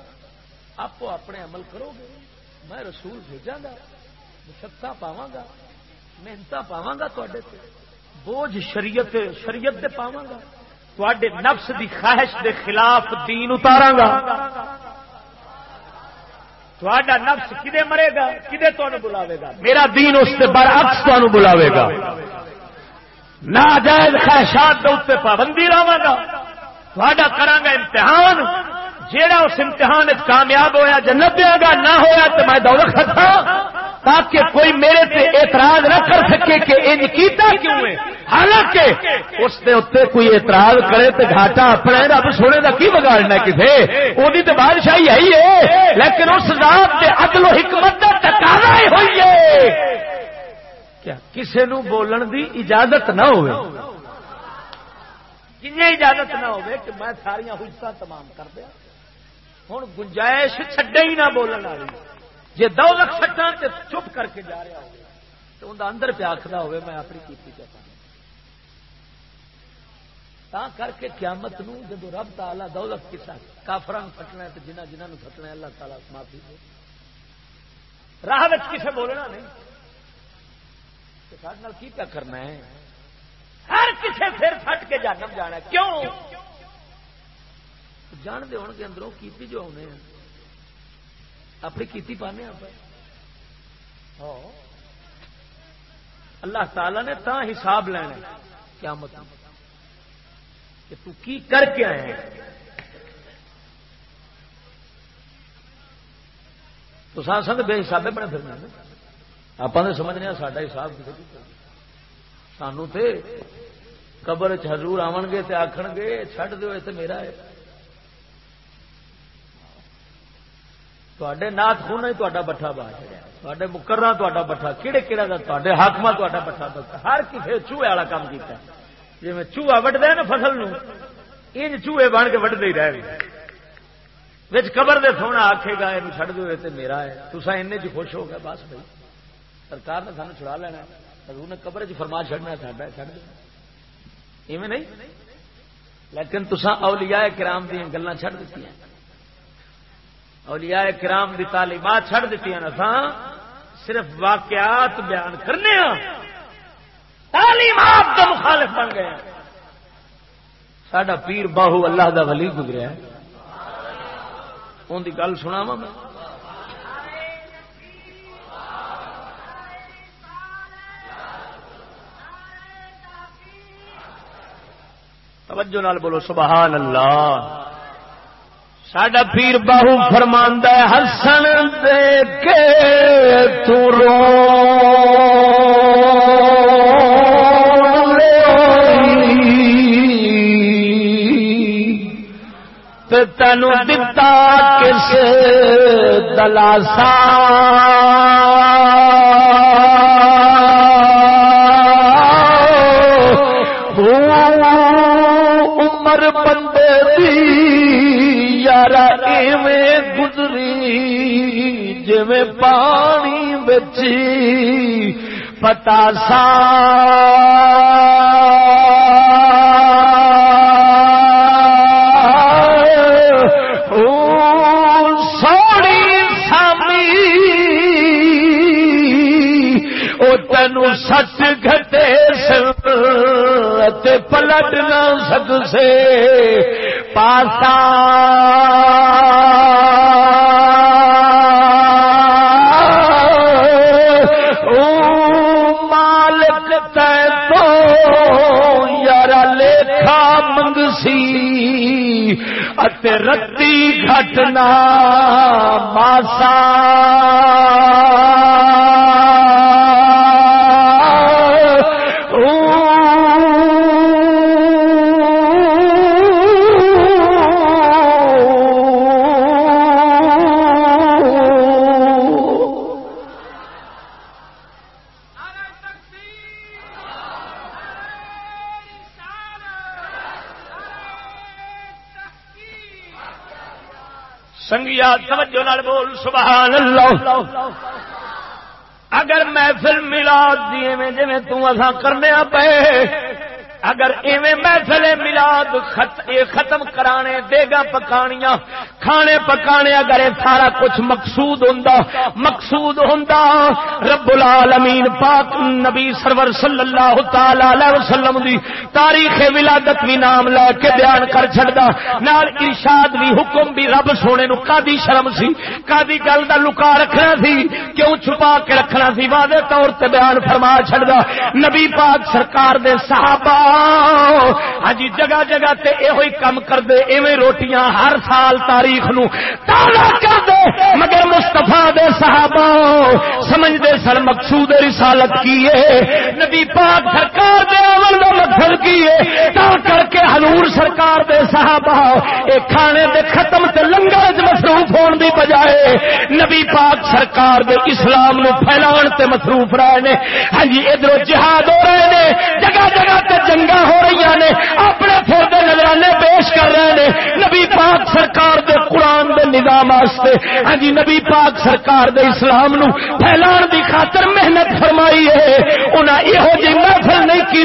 Speaker 1: آپ اپنے عمل کرو گے۔ میں رسول بھیجا گا۔ مشقت پاوا گا۔ محنت پاوا گا تے۔ بوجھ شریعت شریعت دے پاوا گا۔ تے نفس دی خواہش دے خلاف دین اتارا گا۔ تھوڑا نفس کدے مرے گا؟ کدے تمہیں بلاوے گا؟ میرا دین اس کے برعکس تمہیں بلاوے گا۔ ناجائز خواہشات کے اتنے پابندی رہا گا۔ تھوڑا کرا گا امتحان، جیڑا اس امتحان کامیاب ہویا جنت دیا گا، نہ ہویا تو میں دولت رکھا تاکہ کوئی میرے تے اعتراض نہ کر سکے کہ ان کیتا کیوں ہے۔ حالانکہ اس کے اتنے کوئی اعتراض کرے تو گھاٹا اپنا رب سونے کا کی بگاڑنا کسی وہی تو بادشاہی ہے ہی ہے، لیکن اس رات کے عدل و حکمت کا ٹکانا ہی ہوئی ہے۔ کیا کسی نو بولن دی اجازت نہ ہو اجازت نہ ہو کہ میں ساریا حجت تمام کر دیا۔ ہوں گنجائش چڈے ہی نہ بولن والی۔ جی دولت سٹا تو چپ کر کے جا رہا ہو تو اندر اندر پہ آخر ہوئے، میں اپنی کیتی چاہتا تا کر کے قیامت نو جب رب تعالی دولت کسا کافران فٹنا تو جنہ جنہوں نے فٹنا اللہ تعالی معافی دے۔ راہ کسے بولنا نہیں۔ کی کیا کرنا ہے؟ ہر کسے پھر پھٹ کے جانم جانا کیوں؟ جان دے گے اندروں کیتی جو آنے ہیں۔ اپنی کیتی پانے آپ ہاں۔ اللہ تعالی نے تا حساب لینا کیا مطلب کہ تو کی کر کے آئے تو سات سنگ بے حسابے بڑے پھرنا آپ نے سمجھنے ساڈا حساب سانو تے قبر حضور آن گے آخر گے چڈ دو میرا ہے تے نات خونا ہی تا بٹھا با چڑیا تے مکرنا تا بٹھا کہڑے کہڑا تے حاقم تا بٹھا ہر کسی چوہے والا کام کیا جی میں چوہا وڈد نا فصل ان چوہے بن کے وڈتے ہی رہے بچ قبر دے سونا آخے گا یہ چڑھ دو تو میرا ہے تصا ان خوش ہو گیا بس بھائی سرکار نے سانو چھڑا لینا حضور نے قبر چ فرما چڑنا ساڈا چڑھ ایویں نہیں؟ لیکن تسا اولیاء کرام دیا گلان چڑھ دیتی ہیں اولیاء کرام دی تعلیمات چھڑ دیتی ہیں صرف واقعات بیان کرنے ہاں۔ تعلیمات کا مخالف بن گئے ساڈا پیر باہو اللہ دا ولی گزریا ان کی گل سنا میں۔ توجہ نال بولو سبحان اللہ ساڈا پیر باہو فرماندہ ہسن دے کے ترو تینو دتا کس دلاسا۔ عمر بندے دی یار ایویں گزری جی پانی بچی پتا سا۔ سچ گھٹے پلٹ نہ سک سے پاسا مالک تو یار لیکھا منگسی رتی گھٹنا ماسا۔ توجہ نال بول سبحان اللہ اگر محفل ملاد دی میں جی تسا کرنے پے، اگر ایویں محفل ملاد خط ختم کرانے دے گا پکانیاں کھانے پکانے اگر یہ سارا کچھ مقصود ہوں مقصود ہوں رب العالمین پاک نبی سرور صلی اللہ تعالی وسلم دی تاریخ ولادت بھی نام لے کے بیان کر چڑتا نال ارشاد بھی حکم بھی رب سونے نو کادی شرم سی کادی گل دا لکا رکھنا سی، کیوں چھپا کے رکھنا سی؟ واضح طور تے بیان فرما چڑتا نبی پاک سرکار دے صحابہ ہاں جی جگہ جگہ تے یہ کام کر دے ایویں روٹیاں ہر سال تاریخ نو تالا کر دے مگر مستفا دے صحابہ سمجھتے سر مقصود رسالت کی ہے۔ نبی پاک سرکار دے اول دا کی ہے تا کر کے حضور سرکار دے صحابہ، اے کھانے دے ختم تے لنگر وچ مصروف ہون دی بجائے نبی پاک سرکار دے اسلام نو پھیلان تے مصروف رہے نے۔ ہاں جی ادھر جہاد ہو رہے نے، جگہ جگہ تے جنگاں ہو رہی نے، اپنے فردے نظرانے پیش کر رہے ہیں نبی پاک سرکار دے قرآن دے نظام واسطے ہاں جی نبی پاک سرکار دے اسلام نو پھیلان دی خاطر محنت فرمائی ہے۔ انہیں یہ جی محفل نہیں کی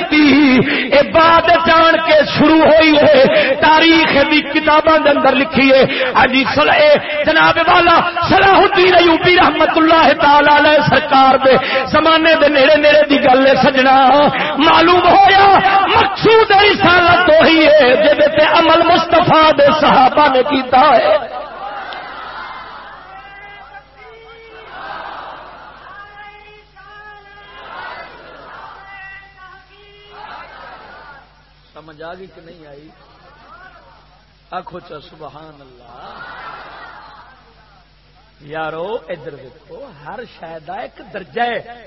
Speaker 1: اے بعد جان کے شروع ہوئی ہے، تاریخ دی کتاباں دے اندر لکھی ہے۔ ہاں جی جناب والا صلاح الدین ایوبی رحمت اللہ تعالی علیہ سرکار دے زمانے دے نیڑے نیڑے دی گل ہے، سجنا۔ معلوم ہویا، مقصود رسالت وہی ہے جی عمل مستفا دے صحابہ نے کیتا ہے۔ سمجھ آ گئی کہ نہیں آئی؟ آخو چا سبحان اللہ یارو، ادھر دیکھو ہر شاید ایک درجہ ہے۔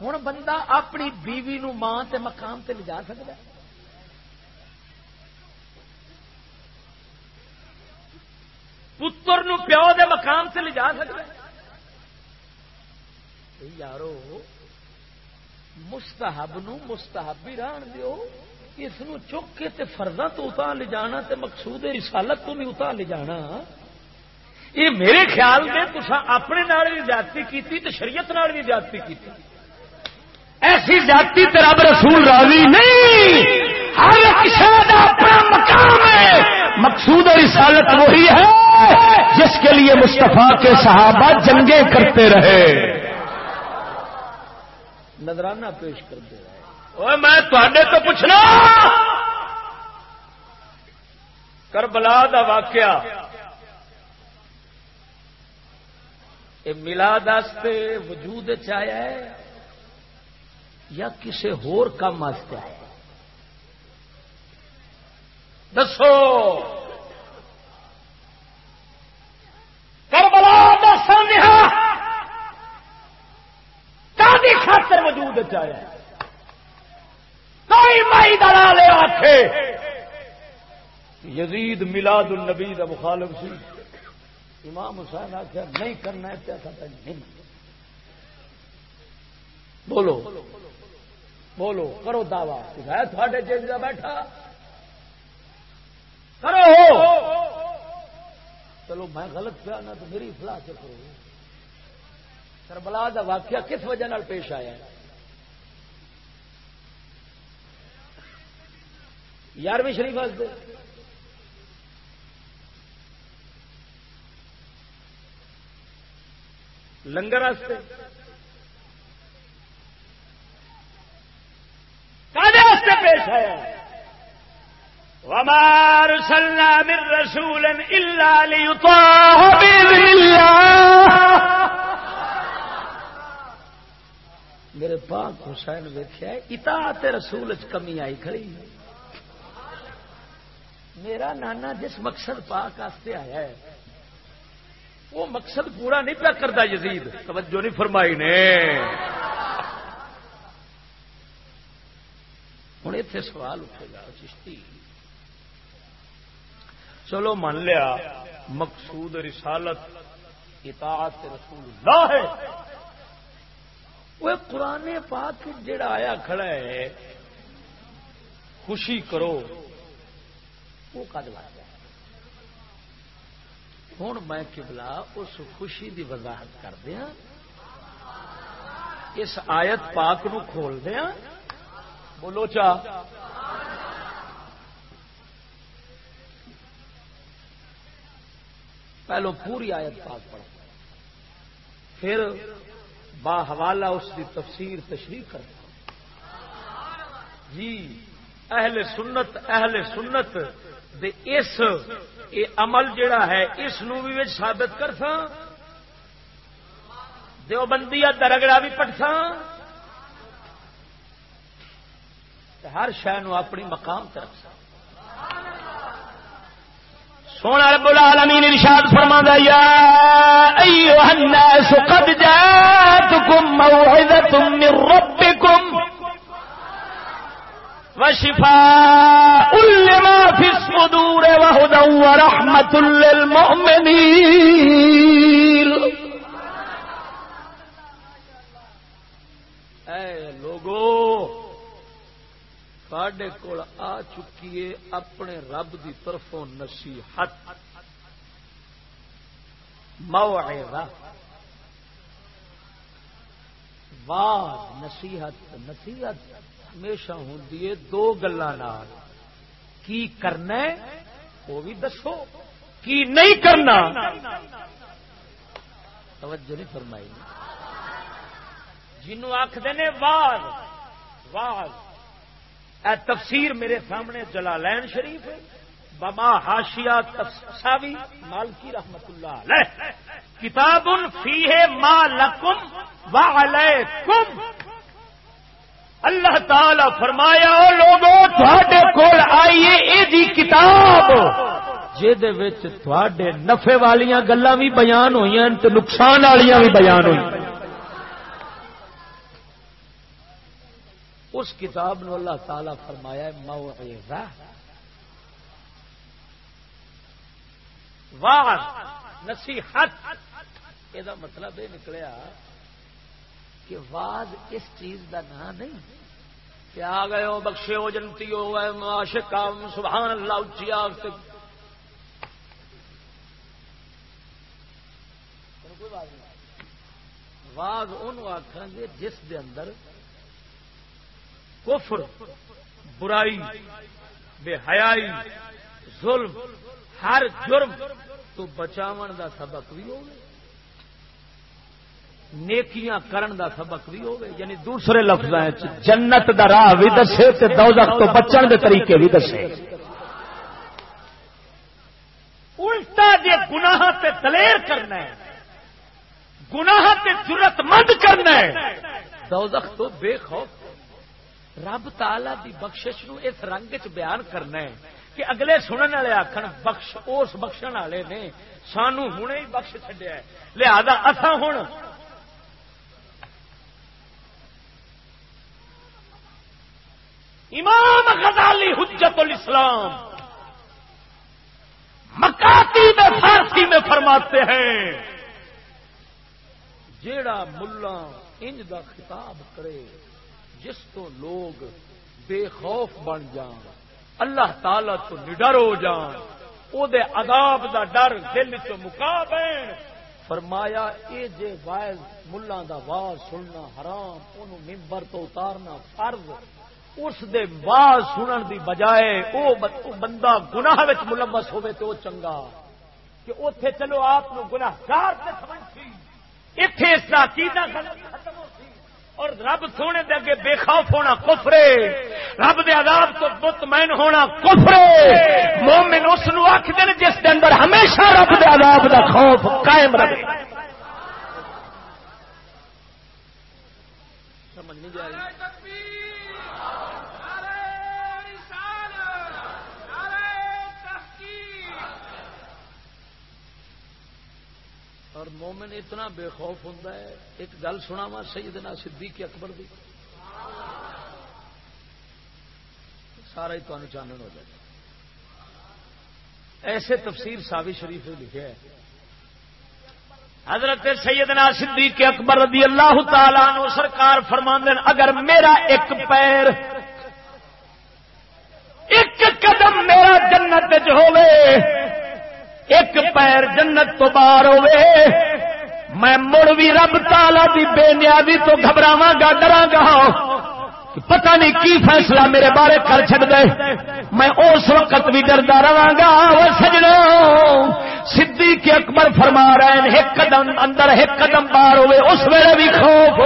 Speaker 1: ہوں بندہ اپنی بیوی نو ماں تے مقام تے لے سکتا ہے۔ پتر نو پیو دے مقام سے لے جا سکتا یارو، مستحب نو مستحب بھی ران دیو۔ اس چک کے تے فرضا تو اتار لے جانا تے مقصود رسالت تو نہیں اتار لے جانا۔ یہ میرے خیال میں تصا اپنے نال بھی زیادتی کی تو شریعت نال بھی زیادتی کی ایسی زیادتی تے رب رسول راضی نہیں۔ ہر ایک اپنا مقام ہے۔ مقصود رسالت وہی ہے جس کے لیے مستفا کے صحابہ جنگیں کرتے رہے۔ نظرانہ پیش کرتے رہے میں تھے تو پوچھنا کربلا کا واقعہ یہ ملاد وجود چیا ہے یا کسی ہور کام آیا دسو کربلا دسا کا خاطر وجود چاہیے کوئی مائی دلا لے یزید ملاد النبی کا مخالف سی۔ امام حسین آخیا نہیں کرنا نہیں بولو۔ بولو، کرو دعوی۔ ہے تھوڑے چیز بیٹھا۔ کرو۔ چلو میں غلط پیا نہ تو میری فلاح سے کرو کربلا کا واقعہ کس وجہ پیش آیا ہے؟ یارویں شریف واسطے۔ لنگر واسطے۔ پیش آیا۔ ومار سلنا من رسول الا ليطاع میرے پاک حسین ویخیا اطاعت رسول کمی آئی کھڑی۔ میرا نانا جس مقصد پاک آستے آیا ہے، وہ مقصد پورا نہیں پیا کرتا یزید۔ توجہ نہیں فرمائی نے۔ ہوں اتے سوال اٹھے گا، چشتی۔ چلو من لیا، مقصود رسالت اطاعت رسول اللہ ہے۔ وہ قرآن پاک جڑا آیا کھڑا ہے، خوشی کرو۔ وہ کد لگ گیا ہوں میں کبلا اس خوشی دی وضاحت کر دیا اس آیت پاک نو کھول دیا بولو چا۔ پہلو پوری آیت پاک پڑھ پھر با حوالہ اس کی تفسیر تشریح کرتا جی اہل سنت اہل سنت دے اس، اے عمل جڑا ہے، اس نو بھی ثابت کر سا دیوبندی درگڑا بھی پڑھ ہر شہ اپنی مقام رکھ سا سونا رب العالمین ارشاد فرما یا ایوہ الناس قد جاتکم موعظت من ربکم۔ وشفاء لما في الصدور وهدى ورحمة للمؤمنين۔ اے لوگو سڈے کول آ چکی ہے اپنے رب دی طرفوں نصیحت۔ موعظہ۔ واہ نصیحت نصیحت۔ ہمیشہ ہوں دو گلوں کی کرنا وہ بھی دسو۔ کی نہیں کرنا، توجہ نہیں فرمائی۔ جنوں آخر نے، واز واز۔ اے تفسیر میرے سامنے جلالین شریف ہے۔ بما ہاشیا تفساوی مالکی رحمت اللہ علیہ۔ کتاب فی ہے ما لکم و علیکم اللہ تعالی فرمایا، او لوگوں تھوڑے کول آئیے یہ کتاب جہے نفے والیاں گلا بھی بیان ہوئی تو نقصان والیاں بھی بیان ہوئی اس کتاب نو اللہ تعالی فرمایا موعظہ. واہ نصیحت یہ مطلب یہ نکلیا کہ واز اس چیز دا نام نہیں۔ کہ آ گئے ہو، بخشے ہو، جنتی ہو گئے معاشق سبحان اللہ اچھی آگ سے واز ان آخان گے جس دے اندر کفر، برائی، بے حیائی، ظلم، ہر جرم تو بچاو دا سبق بھی ہوگا۔ نیکیاں کرن دا سبق بھی ہوگی یعنی دوسرے لفظ جنت دا راہ بھی دسے دوزخ تو بچن دے طریقے بھی دسے۔ الٹا جے گناہ تے دلیر کرنا ہے، گناہ تے جرت مند کرنا ہے، دوزخ تو بے خوف۔ رب تالا دی بخشش نو اس رنگ چ بیان کرنا ہے کہ اگلے سننے والے آخر بخش، اس بخشن والے نے سانو ہوں ہی بخش چڈیا لہذا اتھا ہوں امام غزالی حجت الاسلام مکاتی میں فارسی میں فرماتے ہیں، جیڑا ملا انج دا خطاب کرے، جس تو لوگ بے خوف بن جان، اللہ تعالی تو نڈر ہو جان، او دے عذاب دا ڈر دل تو مکا بین۔ فرمایا، اے جے وائز ملا دا واز سننا حرام انہوں ممبر تو اتارنا فرض۔ اس دے واز سنن دی بجائے او بندہ گناہ وچ ملوث ہوے تو چنگا۔ کہ اوتھے چلو آپ گناہ گار سے سمجھ سی۔ ایتھے اس دا عقیدہ ختم ہو اور رب سونے دے اگے بے خوف ہونا کفرے۔ رب دے عذاب تو مطمئن ہونا کفرے۔ مومن اس نو آخر جس کے اندر ہمیشہ رب دے عذاب دا خوف قائم رہے۔ سمجھ نہیں جا رہی۔ اور مومن اتنا بے خوف ہوں ایک گل سنا وا سیدنا صدیق اکبر دی۔ سارا ہی تمہیں چانن ہو جائے۔ ایسے تفسیر ساوی شریف نے لکھے ہے۔ حضرت سیدنا صدیق اکبر رضی اللہ تعالی عنہ سرکار فرماندن اگر میرا ایک پیر ایک قدم میرا جنت ہوئے ایک پیر جنت تو باہر ہوے میں مڑ بھی رب تالا دی بے نیازی تو گھبراوا گا ڈرا گا ہاں۔ پتہ نہیں کی فیصلہ میرے بارے کر چڑ دے میں اس وقت بھی ڈردا رہا گا وہ سجڑوں سدھی کے اکبر فرما رہے ہیں، ایک قدم اندر، ایک قدم باہر ہوئے۔ اس ویلے بھی خوف۔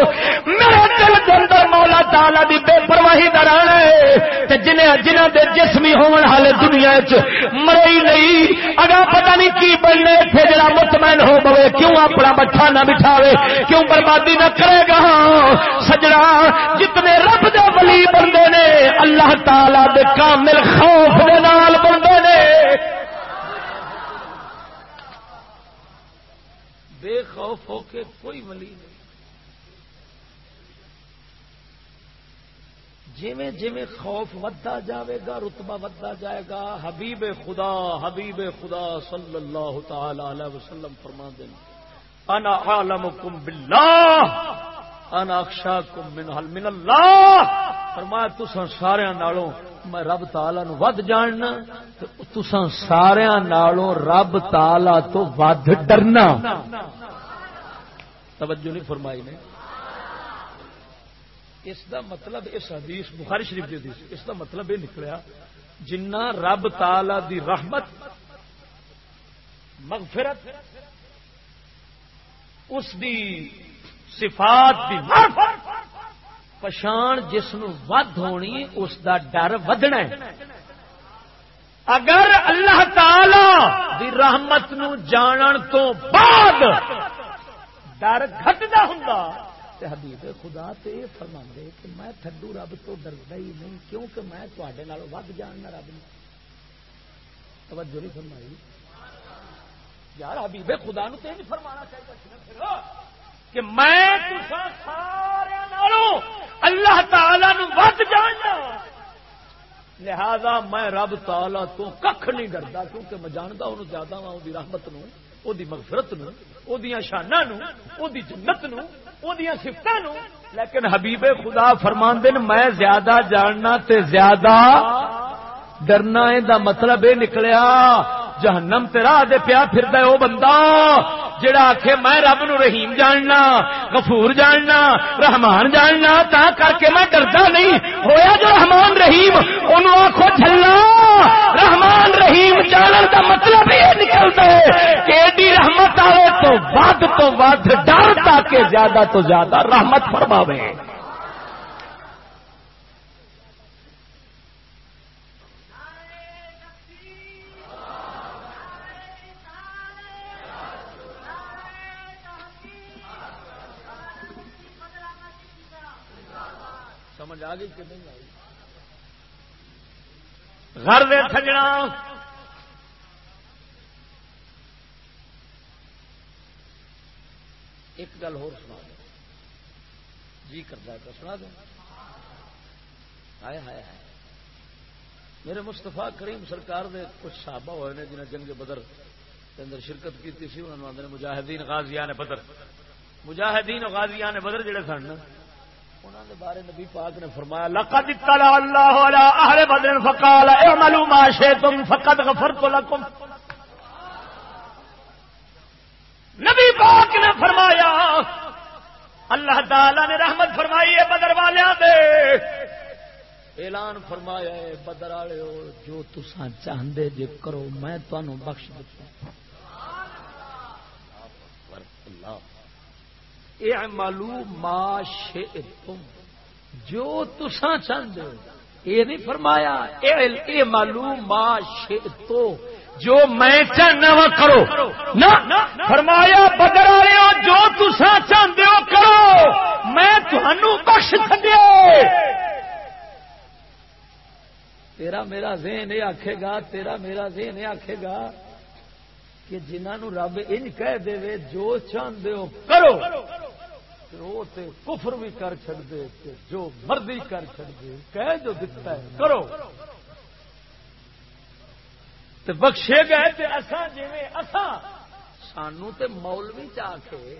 Speaker 1: میرے دل کے اندر مولا تالا دی بے پرواہی دران ہے۔ جنہیں جنہ دے جسمی ہون حالے دنیا چ مرے ہی نہیں۔ اگر پتہ نہیں کی بننے تھے جڑا مطمئن ہو بوے، کیوں اپنا بٹھا نہ بٹھاوے؟ کیوں بربادی نہ کرے گا؟ سجڑا، جتنے رب دے ولی بندے نے، اللہ تعالی دے کامل خوف دے نال بندے نے۔ بے خوف ہو کے کوئی ولی نہیں۔ جویں جویں خوف ودا جاوے گا، رتبہ ودا جائے گا۔ حبیب خدا حبیب خدا صلی اللہ تعالی علیہ وسلم فرما دیں انا عالمکم باللہ، انا اخشاکم من حل من اللہ! فرمایا، تساں سارے نالوں میں رب تالا نو ود جاننا تسا سارا نالوں رب تالا تو ود ڈرنا۔ توجہ نہیں فرمائی نے۔ اس دا مطلب اس حدیث بخاری شریف دی حدیث، اس دا مطلب یہ نکلیا، جنہ رب تالا دی رحمت، مغفرت، اس دی صفات دی پچھان جس ود ہونی، اس دا ڈر ودنا اگر اللہ تعالی دی رحمت نو جانن تو بعد ڈر گٹتا ہوں تے حبیب خدا تے فرما دے کہ میں تھڈو رب تو ڈردا ہی نہیں، کیونکہ میں تے ود جاننا رب نے توجہ نہیں فرمائی۔ یار حبیب، خدا نو تین فرمانا چاہیے کہ میں سارے اللہ تعالی نو ود جاننا ہاں۔ لہذا میں رب تعالی تو کھ نہیں ڈردا، کیونکہ میں جانتا انہوں زیادہ ہاں، وا رحمت نو وہ مغفرت نو شانہ نو جنت نو سفت نو لیکن حبیب خدا فرماند میں زیادہ جاننا تے زیادہ ڈرنا دا مطلب یہ نکلیا جہنم تے راہ دے پیا پھردا او بندہ جڑا آخے میں رب نو رحیم جاننا، غفور جاننا، رحمان جاننا، تا کر کے میں ڈردا نہیں۔ ہویا جو رحمان رحیم ان آخو چلنا رحمان رحیم جانن کا مطلب یہ نکلتا ہے کہ ایڈی رحمت آئے تو ود تو ود، ڈر تاکہ زیادہ تو زیادہ رحمت فرماوے۔ آ گئی کہ نہیں آئی؟ گھر دے سجنا۔ ایک گل ہو سنا دو جی کرتا ہے تو سنا دو ہائے ہائے ہائے۔ میرے مستفا کریم سرکار دے کچھ صحابہ ہوئے نے جنہیں جنگ بدر کے اندر شرکت کی تھی انہوں نے مجاہدین غازیان نے بدر۔ مجاہدین غازیان بدر جڑے سن انہوں نے بارے نبی پاک نے فرمایا، لقد اطلع اللہ علی اہل بدر فقال، اعملوا ما شئتم، فقد غفرت لكم. نبی پاک نے فرمایا، اللہ تعالی نے رحمت فرمائی ہے بدر والوں دے. اعلان فرمایا ہے بدر والے جو تسا چاہتے جے کرو، میں تمہوں بخش دیتا یہ مالو ما تم جو تسا چاہتے ہو، یہ نہیں فرمایا اے مالو ما تو جو میں چاہنا وا کرو۔ نہ، فرمایا بدر والے جو تسا چاہتے ہو کرو، میں تمہوں بخش دیا تیرا میرا ذہن یہ آکھے گا، تیرا میرا ذہن یہ آکھے گا کہ جنہوں رب ان کہہ دے جو چاہتے ہو کرو۔ وہ تے کفر بھی کر چڑتے جو مرضی کر چڑتے کہہ جو دتا ہے، کرو۔ تے بخشے گئے تے اساں جویں اساں۔ سانو تے مولوی چاہ کے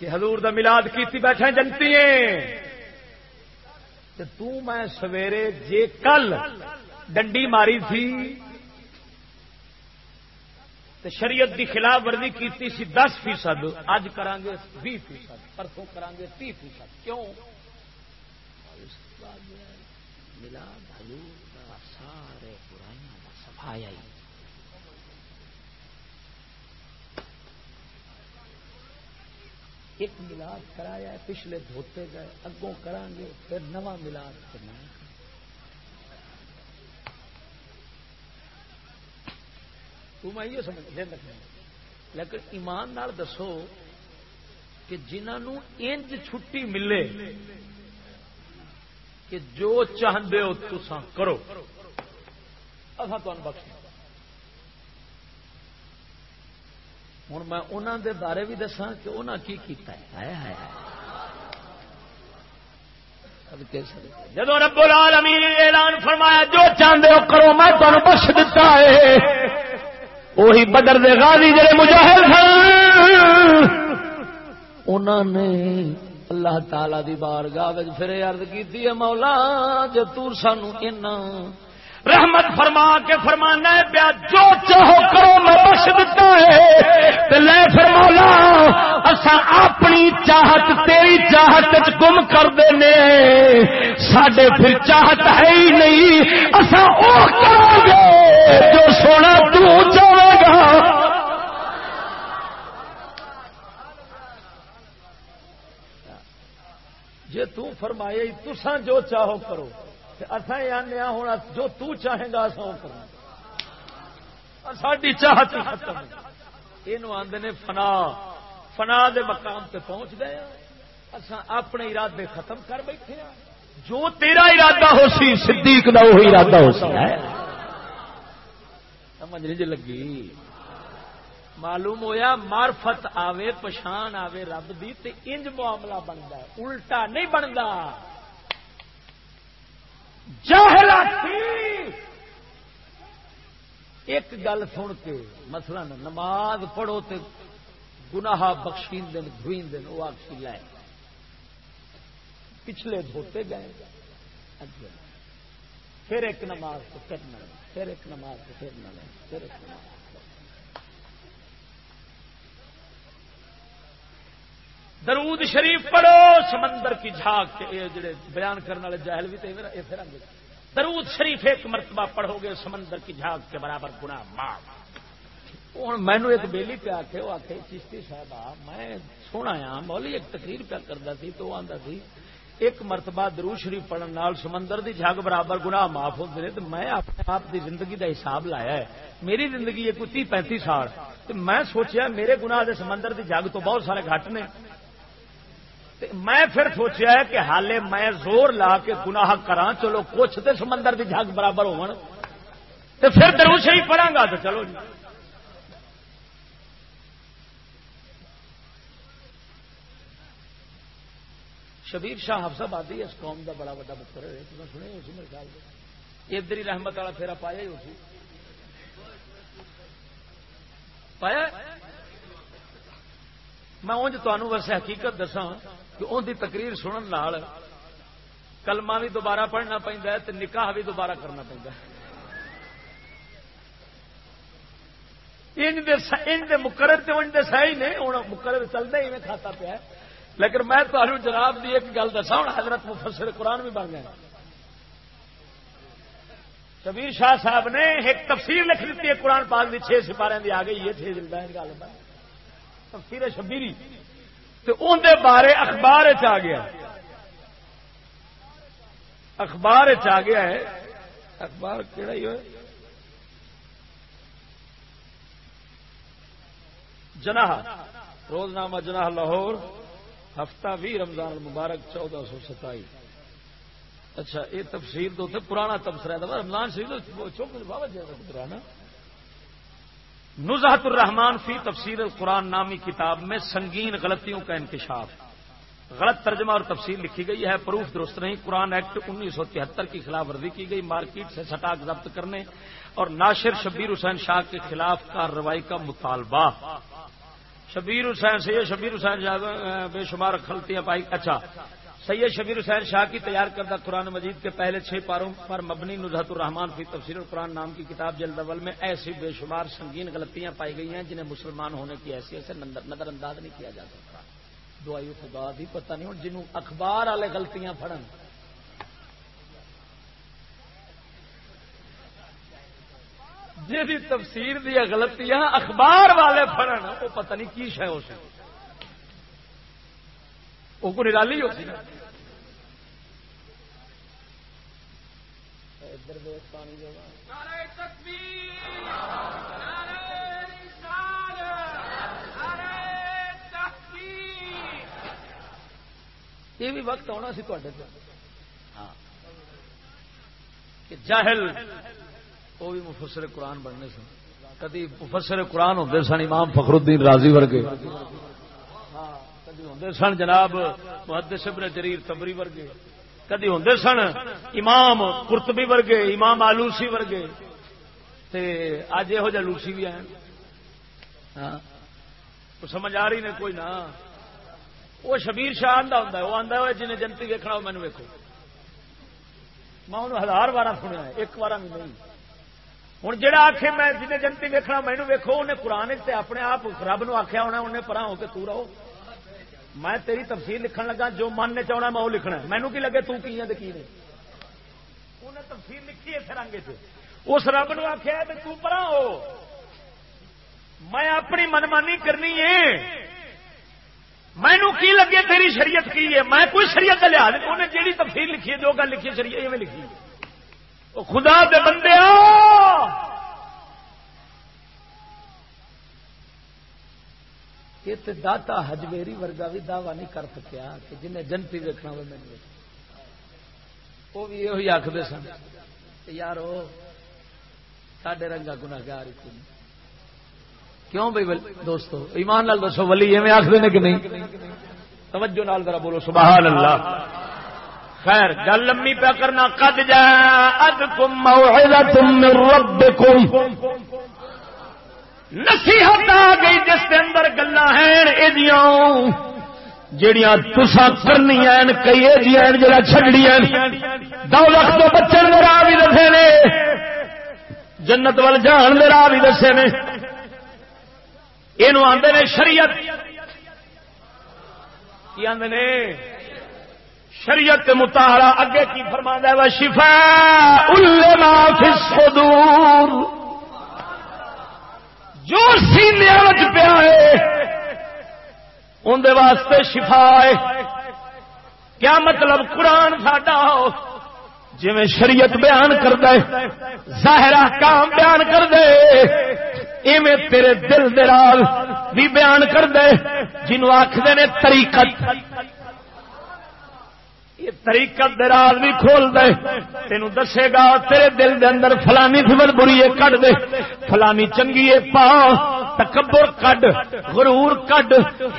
Speaker 1: کہ حضور دا ملاد کیتی بیٹھے جنتی تو میں سویرے جے کل ڈنڈی ماری تھی تو شریعت دی خلاف ورزی کیتی سی دس فیصد اج کران گے بھی فیصد، پرسوں کران گے تی فیصد۔ کیوں؟ ملاد حضور دا سارے پرائیاں دا صفایا ہی ایک ملاد کرایا پچھلے دھوتے گئے، اگوں کران گے پھر نواں ملاد کرنا میں یہ سمجھ رکھنا۔ لیکن ایمان نال دسو کہ جنہوں انج چھٹی ملے کہ جو چاہتے ہو تسان کرو۔ اصا تمہیں بخش ہوں میں انہوں دے بارے بھی دسا کہ انہوں کی کیتا ہے۔ جب رب العالمین اعلان فرمایا، جو چاہتے ہو کرو، میں تمہیں بخش دتا ہے۔ وہی بدر دے غازی جڑے مجاہد سن۔ انہوں نے اللہ تعالی دی بارگاہ پھر عرض کیتی ہے، مولا جے تو سانو رحمت فرما کے فرمانا ہے پیا جو چاہو کرو، میں بخش دیتا ہے۔ لے فرمولا اصا اپنی چاہت، تیری چاہت گم کر دینے سڈے پھر چاہت ہے ہی نہیں اصا وہ کرو گے جو سونا تو چاہے گا۔ جی ترمائے تسان جو چاہو کرو۔ اصا یہ آنے ہوں جو تو چاہے گا اصا کرنا ساری چاہت ختم یہ آدھے نے فنا فنا دے مقام تے پہنچ گئے اصا اپنے ارادے ختم کر بیٹھے ہیں۔ جو تیرا ارادہ ہو سی، صدیق دا وہی ارادہ ہو سی، ہے۔ سمجھ نہیں جی لگی۔ معلوم ہویا مارفت آوے، پچھان آوے رب دی، تے انج معاملہ بنتا ہے۔ الٹا نہیں بنتا جاہلا ایک گل سن کے، مثلا نماز پڑھو تے گناہ بخشین دن دھوئیں دن وہ آخسی لائے پچھلے دھوتے گئے۔ اچھا۔ پھر ایک نماز تو پھر نہ پھر ایک نماز تو پھر نہ پھر ایک نماز۔ درود شریف پڑھو، سمندر کی جھاگ جڑے بیان کرنے والے جاہل بھی تو درود شریف ایک مرتبہ پڑھو گے، سمندر کی جھاگ کے برابر گنا ماں ہوں مینو ایک بیلی پہ آ وہ آخ چشتی صاحب میں سونا آ مولی ایک تقریر پہ کرتا سی، تو آتا سی، ایک مرتبہ درو شریف پڑھنے نال سمندر دی جھاگ برابر گناہ معاف ہوتے ہیں تو میں اپنے آپ دی زندگی دا حساب لایا ہے۔ میری زندگی ہے کوئی تی پینتی سال، تو میں سوچیا میرے گناہ دے سمندر دی جھاگ تو بہت سارے گھٹ نے۔ میں پھر سوچا کہ حالے میں زور لا کے گناہ کرا چلو کچھ تو سمندر کی جگ برابر ہو پھر دروش ہی پڑھا گا تو چلو جی۔ شبیر شاہ حفصہ آدھی اس قوم کا بڑا وا پتر ہے سنے اسی میرے خیال ادھر ہی رحمت والا پھیرا پایا ہی اسی پایا؟ میں انج تمہوں ویسے حقیقت دسا کہ ان کی تقریر سنن کلمہ بھی دوبارہ پڑھنا پہنتا ہے نکاح بھی دوبارہ کرنا پہنتا ہے۔ مقرر تو ان سہی نے ہوں مقرر چلتا ہی میں کھاتا پیا لیکن میں تمہیں جناب کی ایک گل دسا ہوں حضرت مفسر قرآن بھی بن گئے کبیر شاہ صاحب نے ایک تفسیر لکھ دیتی ہے، قرآن پاک کی چھ سپارے کی آ گئی یہ چھ جلد گل تفسیر شبیری۔ تو اندر بارے اخبار چ گیا۔ اخبار چ گیا ہے۔ اخبار کہڑا ہی ہوئے۔ جناح، روزنامہ جناح لاہور، ہفتہ بھی رمضان المبارک چودہ سو ستائی۔ اچھا یہ تفصیل تو پرانا تبصرہ تھا رمضان شریف پرانا نزہت الرحمان فی تفسیر القرآن نامی کتاب میں سنگین غلطیوں کا انکشاف۔ غلط ترجمہ اور تفصیل لکھی گئی ہے، پروف درست نہیں۔ قرآن ایکٹ انیس سو تہتر کی خلاف ورزی کی گئی۔ مارکیٹ سے سٹاک ضبط کرنے اور ناشر شبیر حسین شاہ کے خلاف کارروائی کا مطالبہ۔ شبیر حسین سید شبیر حسین بے شمار خلطیاں پائی۔ اچھا سید شبیر حسین شاہ کی تیار کردہ قرآن مجید کے پہلے چھ پاروں پر مبنی نظہت الرحمان فی تفسیر القرآن نام کی کتاب جلد اول میں ایسی بے شمار سنگین غلطیاں پائی گئی ہیں جنہیں مسلمان ہونے کی حیثیت سے نظر انداز نہیں کیا جا سکتا۔ دعائی خدا بھی پتہ نہیں ہوں جنہوں اخبار والے غلطیاں پڑھن جی تفسیر دیا غلطیاں اخبار والے فرن وہ پتہ نہیں کی شہ ہو سکتی۔ وہ کو نرالی ہو سی یہ بھی وقت آنا سی ہاں کہ جاہل وہ بھی مفسر قرآن بننے سن کدی مفسر قرآن ہوں سن امام فخر الدین راضی ورگے ہوں سن جناب محدث ابن جریر تبری ورگے کدی ہوں سن امام قرطبی ورگے امام آلوسی ورگے اج یہ لوسی بھی آئے ہاں سمجھ آ رہی نے کوئی نہ وہ شبیر شاہ آدھا ہوں وہ آدھا جنہیں جنتی ویکنا وہ مینو ویکو میں انہوں ہزار بار سنیا ایک بار بھی نہیں ہوں جہاں آخ میں جنہیں جنتی ویکنا مینو ویکو انہیں قرآن سے اپنے آپ رب نو آخیا ہونا انہیں پرا ہو کے تو رہو میں تیری تفصیل لکھن لگا، جو من نے چاہنا میں وہ لکھنا مینو کی لگے تھی کی نہیں؟ انہیں لکھی ہے رنگ اس رب نو آخیا تو پرا ہو۔ میں اپنی منمانی کرنی ہے۔ مینو کی لگے تیری شریعت کی ہے؟ میں کوئی شریعت لیا انہیں جیڑی تفصیل لکھی ہے، جو گل لکھی شریعت میں لکھی ہے۔ خدا دے بندے یہ داتا ہجویری ورگا بھی دعوی نہیں کر سکیا کہ جنہیں جنتی دیکھنا وہ میں وہ بھی یہ آخر سن یار وہ سڈے رنگا گناگار کیوں بھائی دوستو، ایمان لال دسو، ولی ایویں آخر نے کہ نہیں؟ توجہ نال ذرا بولو، سبحان اللہ۔ خیر، گل لمبی پیا کرنا۔ کد جا اد کم تم رب نصیحت آ گئی جس کے اندر گلا ہیں جڑیاں تسا کرنی کئی ایجیاں جی جڑا چڈڑی دو لکھ تو بچے راہ بھی دسے نے۔ جنت وال جان دے راہ بھی دسے نے۔ یہ آدھے نے شریعت۔ کی آدھے نے؟ شریعت متحرا اگے کی فرما دے شفا الدور جو سینیا پیا ہے۔ اندر واسطے شفا ہے۔ کیا مطلب قرآن ساڈا جی شریعت بیان کر دے ظاہر کام بیان کر دے ایویں تیرے دل درال بھی بیان کر دے جنوب آخر نے طریقت۔ طریقت دراز بھی کھول دے تین دسے گا، تیرے دل دے اندر فلانی فبل بری ہے کٹ دے۔ فلانی چنگی ہے، پا۔ تکبر کڈ، غرور کڈ،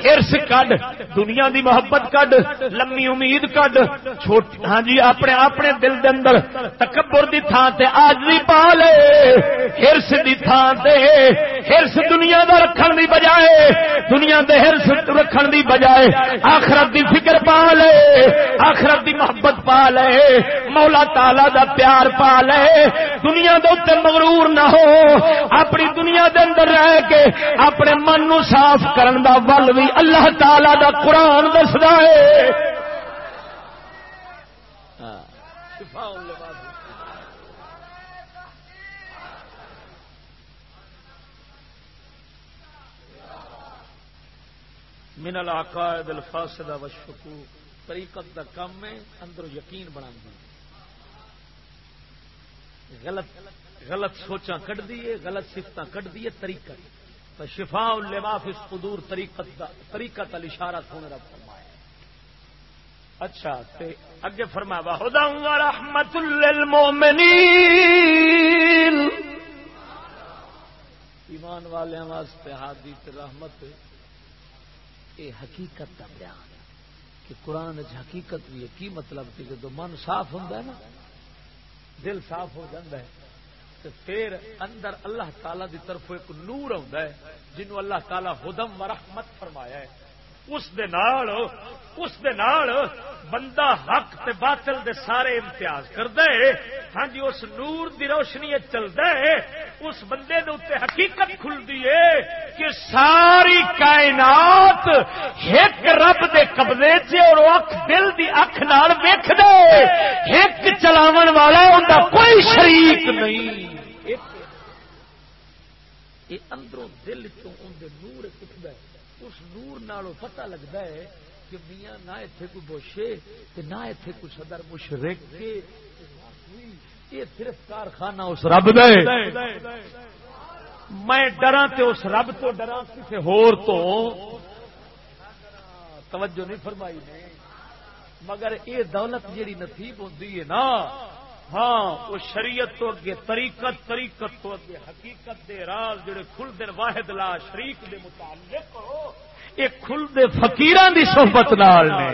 Speaker 1: ہرس کڈ، دنیا دی محبت کڈ، لمبی امید کڈ۔ چھوٹی ہاں جی اپنے اپنے دل دے اندر تکبر دی تھان تے آج بھی پا لے۔ ہرس دی تھان تے ہرس دنیا دا رکھن دی بجائے، دنیا دے ہرس رکھن دی بجائے آخرت دی فکر پا لے۔ آخرت آخرت دی محبت پا لے، مولا تالا دا پیار پا لے۔ دنیا دے اتنے مغرور نہ ہو، اپنی دنیا دے اندر رہ کے اپنے من نو صاف کرن دا ول بھی اللہ تعالی دا قرآن دسدا ہے۔ من العقائد الفاسدہ والشکوک طریقت دا کم ہے، اندر یقین بنا دی غلط غلط سوچا کٹ دیے غلط سفت کٹ دیے طریقت تو شفا لباف اس قدور طریقت طریقت الاشارہ ہونے رب فرمایا۔ اچھا تے اگے فرما ہدا رحمت للمؤمنین۔ ایمان والے واسطے ہادی رحمت یہ حقیقت کا بیان۔ کہ قرآن حقیقت بھی ہے، کی مطلب کہ جب من صاف ہوں نا، دل صاف ہو جاتا ہے۔ تو پھر اندر اللہ تعالی دی طرف ایک نور ہے، جنہوں اللہ تعالی ہدم و رحمت فرمایا ہے۔ اس دے نال اس دے نال بندہ حق تے باطل دے سارے امتیاز کرد ہاں جی اس نور دی روشنی چلتا ہے۔ اس بندے دے اتنے حقیقت کھلتی ہے کہ ساری کائنات ایک رب دے قبضے چ اور اک دل دی اکھ نال ویکھ دے ایک چلاون والا ان کوئی شریک نہیں۔ یہ اندروں دل چ نور کٹتا ہے اس نور نالوں پتہ لگتا ہے کہ میاں نہ اتنے کوئی بوشے نہ اتنے کوئی صدر مشرق یہ صرف کارخانہ اس رب دے۔ میں ڈرا تو اس رب تو ڈرا کسی ہور تو۔ توجہ نہیں فرمائی نے۔ مگر یہ دولت جیڑی نصیب ہوتی ہے نا ہاں وہ شریعت تو اگے، طریقت طریقت تو اگے، حقیقت دے راز جڑے کھل دن واحد لا شریک دے متعلق یہ کھل دے فقیران دی صحبت نال نے۔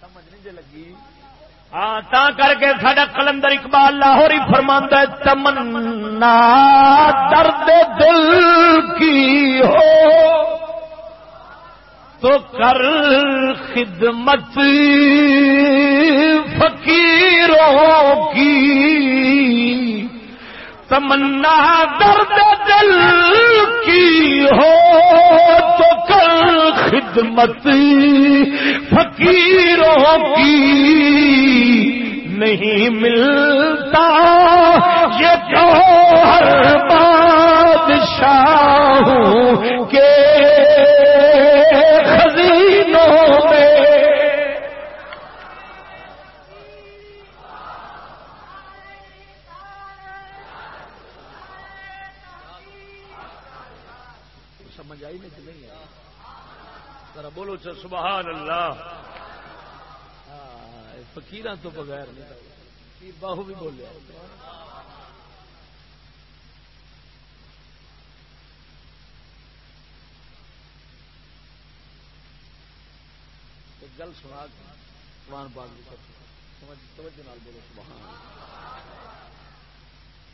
Speaker 1: سمجھ نہیں لگی؟ ہاں تا کر کے ساڈا کلندر اقبال لاہور ہی فرماندا ہے، تمنا درد دل کی ہو۔ تو کر خدمت فقیروں کی۔ تمنا درد دل کی ہو تو کر خدمت فقیروں کی۔ نہیں ملتا۔ یہ ہر بادشاہ کے بولو سبحان اللہ۔ فکیر تو بغیر نہیں باہو بھی بولے گل سنا سمان باغ توجہ بولو، سبحان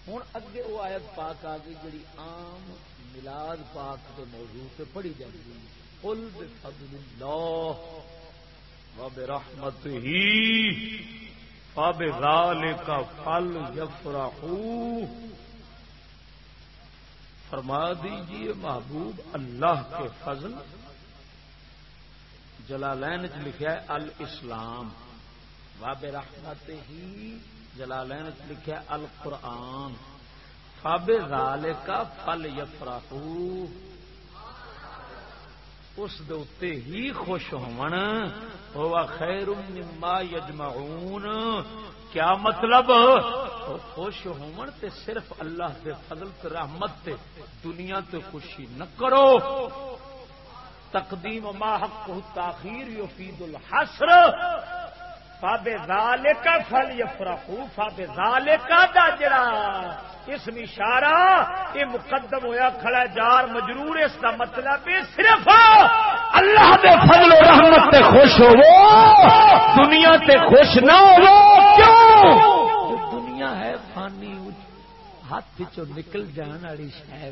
Speaker 1: ہوں اگے وہ آیت پاک آ گئی جی عام ملاد پاک کے موضوع سے پڑھی جاتی قل بفضل الله وبرحمته فبذلك فليفرحوا. فرما دیجیے محبوب اللہ کے فضل. جلالین چ لکھا ہے الاسلام. واب رحمت ہی جلالین چ لکھا ہے القرآن. فاب غال کا فل یفراہو اس دے ہی خوش ہون۔ ہوا خیر مما یجمعون۔ کیا مطلب؟ خوش ہون تے صرف اللہ دے فضل تے رحمت تے دنیا تے خوشی نہ کرو۔ تقدیم ما حق تاخیر یفید الحسر۔ فاب ذالک فل یفرحو فاب ذالک دا جڑا اس اشارہ، یہ مقدم ہویا، کھڑا جار مجرور، اس کا مطلب ہے صرف اللہ دے فضل و رحمت تے خوش ہو دنیا تے خوش نہ ہو کیوں؟ دنیا ہے فانی، ہاتھ چ نکل جان والی شہ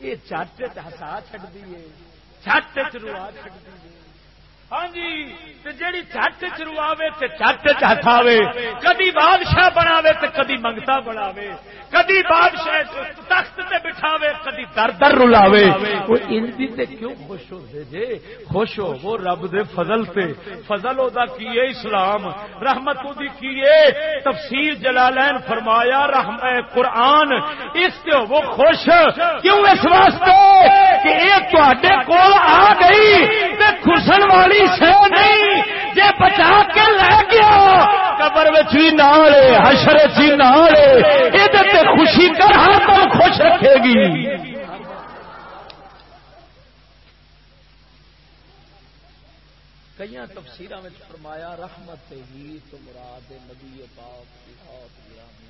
Speaker 1: یہ چٹ ہسا چڈی ہے چٹ چ روا چڈی ہاں جی جیڑی چٹ چرواوے تے چٹ چاوے کدی بادشاہ بناوے تے کدی منگتا بناوے کدی بادشاہ تخت تے بٹھاوے کدی در در رلاوے۔ وہ اندی تے کیوں خوش ہوتے جے؟ خوش ہو وہ رب دے فضل تے۔ فضل او دا کیے اسلام؟ رحمت او دی کیے تفسیر جلالین فرمایا رحم قرآن اس تے وہ خوش۔ کیوں اس واسطے؟ کہ ایک تواڈے کول آ گئی تے خوشن والی شے نہیں، جے بچا کے لے گیا، قبر بھی نال حشر چی نال یہ خوشی کر ہر دم خوش رکھے گی۔ کئی تفسیر فرمایا، رحمت ہی تو مراد نبی پاک کی بہت گرامی۔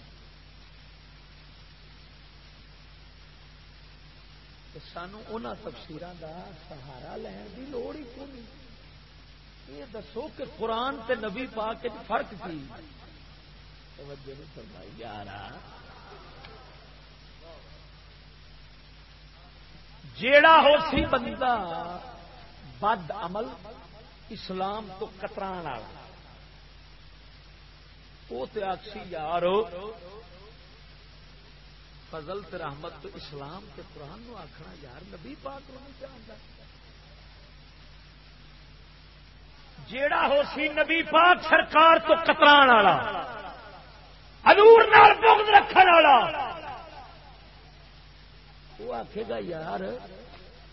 Speaker 1: سانو ان تفسیر کا سہارا لین کی لوڑ ہی کون یہ دسو کہ قرآن تے نبی پاک کے فرق کی؟ جیڑا ہو سی بندہ بد عمل اسلام تو کتران والا وہ تو آخسی یار فضل رحمت تو اسلام کے قرآن نو آخنا یار، نبی پاک نہیں جانتا جیڑا ہو سی نبی پاک سرکار تو کتران والا ہزور بغض رکھنے والا۔ وہ آخے گا، یار،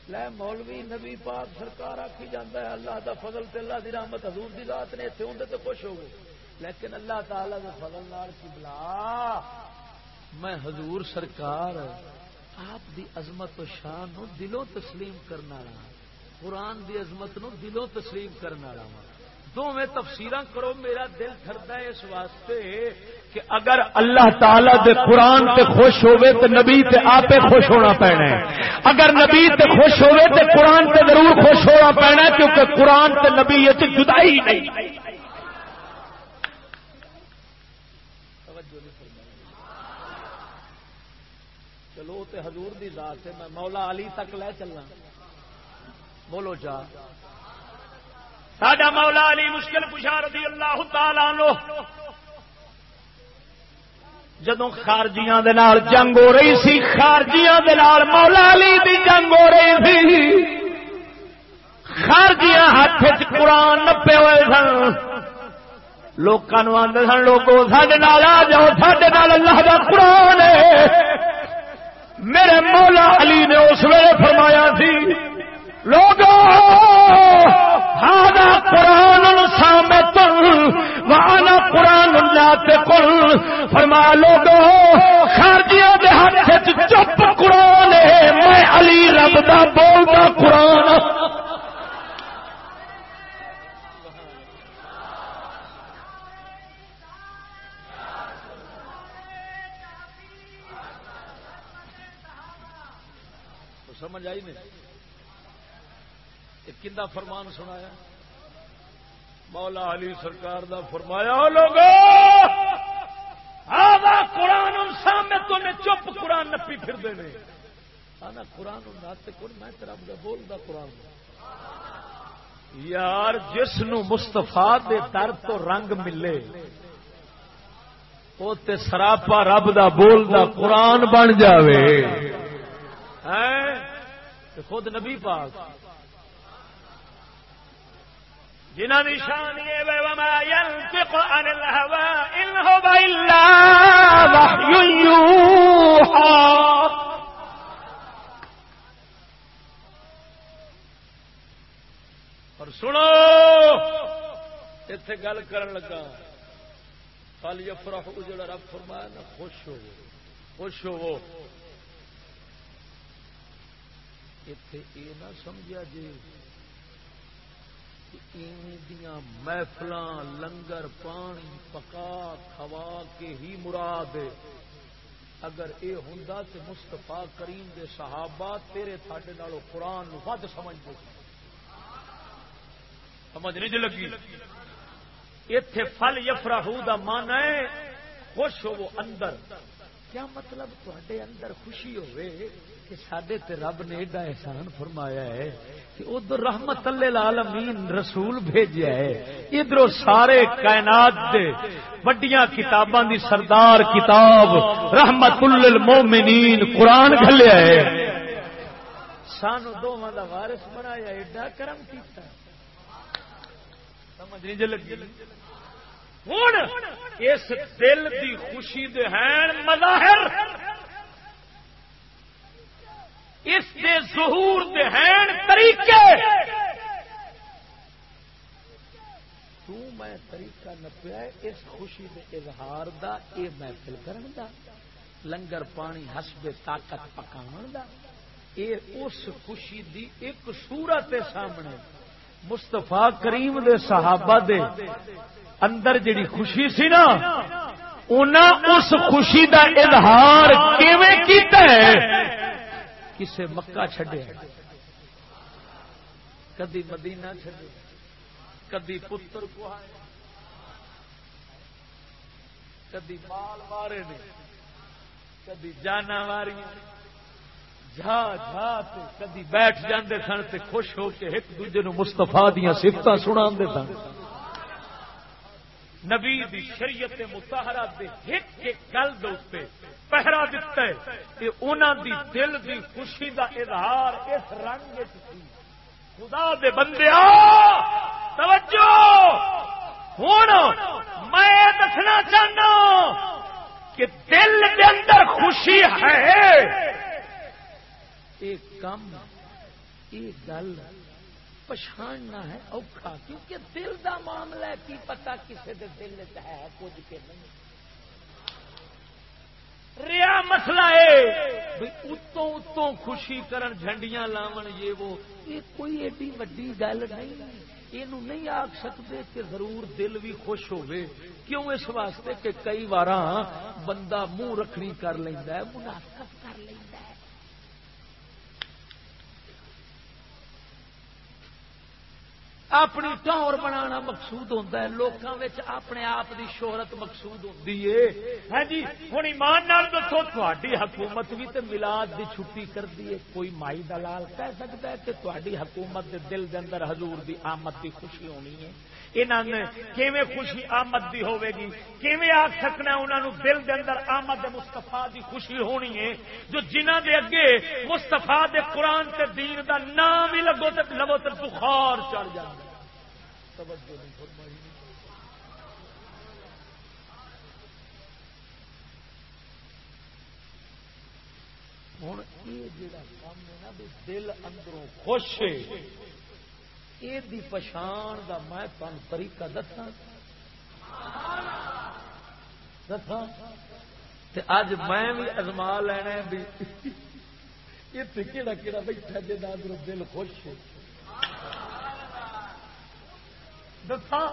Speaker 1: لے مولوی، نبی پاک سرکار آخی جانا ہے، اللہ دا فضل تے اللہ دی رحمت حضور دی ذات نے اتنے ہوں تو خوش ہو گئے۔ لیکن اللہ تعالی دے فضل نال کی بلا میں حضور سرکار آپ دی عظمت و شان دلوں تسلیم کرنا رہا قرآن دی عظمت نو دلوں تسلیم کرنا رہا دونوں تفسیر کرو، میرا دل ٹرتا ہے اس واسطے کہ اگر اللہ تعالی دے قرآن تے خوش ہوئے تو نبی تے آپ خوش ہونا پینا ہے۔ اگر نبی تے خوش ہوئے تو قرآن تے ضرور خوش ہونا پینا ہے کیونکہ قرآن تے نبی یہ جدائی نہیں۔ چلو تے حضور دی ذات سے میں مولا علی تک لے چلنا بولو جا۔ ساڈا مولا علی مشکل پوچھا رضی اللہ تعالی لو جدو خارجیاں دے نال جنگ ہو رہی سی، خارجیاں دے نال مولا علی دی جنگ ہو رہی سی۔ خارجیاں ہاتھ قرآن نپے ہوئے سن۔ لوگوں آدھے سن لوگوں سڈے نال آ جاؤ سڈے نال اللہ کا قرآن میرے مولا علی نے اس ویلے فرمایا سی لوگوں ہاں قرآن سامت وانا قرآن جاتے کل فرما لوگوں، خارجیاں دے ہاتھ چپ قرآن ہے۔ میں علی رب دا بولتا قرآن۔ سمجھ آئی نہیں؟ کدا فرمان سنایا؟ مولا علی سرکار دا فرمایا لوگ قرآن سامنے تو نے چپ قرآن نپی پھر دے آنا قرآن میں تیرا بولتا قرآن۔ یار، جس نو مستفا دے در تو رنگ ملے وہ تے سراپا رب دا بول دا قرآن بن جاوے۔ ہاں؟ خود نبی پاک۔ جنہ نشان یہ وما ينطق عن الهوى ان هو الا وحي يوحى۔ اور سنو اتے گل کرن لگا فل یفرح جڑا رب فرمایا نا، خوش ہو خوش ہو اتے یہ نہ سمجھا جی محفل لنگر، پانی پکا، کھوا کے ہی مراد اگر یہ ہوں تو مستفا کریم دے صحابہ، تیرے تھاڈے نالوں قرآن ود سمجھتے سمجھ نہیں جی لگی؟ اتے فل یفراہو دا من ہے، خوش ہو اندر۔ کیا مطلب تے اندر خوشی ہوئے کہ سڈے تے رب نے ایڈا احسان فرمایا ہے کہ ادھر رحمت العالمین رسول بھیجا ہے؟ ادھر سارے کائنات دے وڈیاں کتاباں دی سردار کتاب رحمت للمومنین قرآن گھلیا ہے۔ سانو دونوں دا وارث بنایا، ایڈا کرم کیتا۔ سمجھ نہیں لگی ہوں اس دل دی خوشی دے ہیں مظاہر اس دے ظہور دے ہیں طریقے تو میں طریقہ نپیا اس خوشی دے اظہار دا اے محفل کرن دا لنگر پانی حسب طاقت پکاون دا اے اس خوشی دی ایک صورت سامنے مستفا کریم دے صحابہ دے اندر جڑی خوشی سی نا اس خوشی دا اظہار کیتا ہے؟ کسے مکہ چھڈے۔ کدی مدینہ چھڈے۔ کدی پتر کو کدی مال مارے نے۔ کدی جانا ماری جھا جھا کدی بیٹھ جاندے سن تے خوش ہو کے ایک دوجے نو مستفا دیا سفت سنا سن۔ نبی دی شریعت متحرہ دے ایک ایک گل دے پہرا دتا ہے کہ انہاں دی دل دی خوشی دا اظہار اس رنگ خدا دے بندے توجہ! ہوں میں دسنا چاہنا کہ دل کے اندر خوشی ہے۔ ایک کم، ایک گل۔ پچھاننا ہے اوکھا، کیونکہ دل دا معاملہ ہے، کی پتا کسی دے دل ہے، کچھ کے نہیں۔ ریا مسئلہ ہے اتوں اتوں خوشی کرن جھنڈیاں لاون یہ وہ، یہ کوئی ایڈی وڈی گل نہیں۔ یہ نہیں آخ سکتے کہ ضرور دل بھی خوش ہوئے کیوں اس واسطے کہ کئی بار بندہ منہ رکھنی کر لینا ہے، منافقت کر لینا ہے۔ اپنی ٹور بنا مقصود ہوتا ہے لوگوں اپنے آپ کی شہرت مقصود ہوتی ہے۔ ہاں جی ہوں ایمان دسو تھوڑی حکومت بھی تو ملاد کی چھٹی کر دی کوئی مائی دلال کہہ سکتا ہے کہ تاری حکومت کے دل کے اندر حضور دی آمد کی خوشی ہونی ہے۔ انہوں نے یہاں خوشی آمد دی ہوے گی؟ کیویں آخ سکنا انہوں نے دل کے اندر آمد مستفا دی خوشی ہونی ہے؟ جو جنہ دے اگے مستفا دے قرآن تے دین دا نام ہی لگو تو لو تو بخار چڑھ جائے ہوں یہ جڑا کام ہے نا بھی دل اندروں خوش ہے۔ یہ پچھان کا میں تمہیں طریقہ دسا دسا اج میں بھی ازما لینا بھی اتنے کہڑا کہڑا بیٹھا جا دل خوش ہے۔ دسا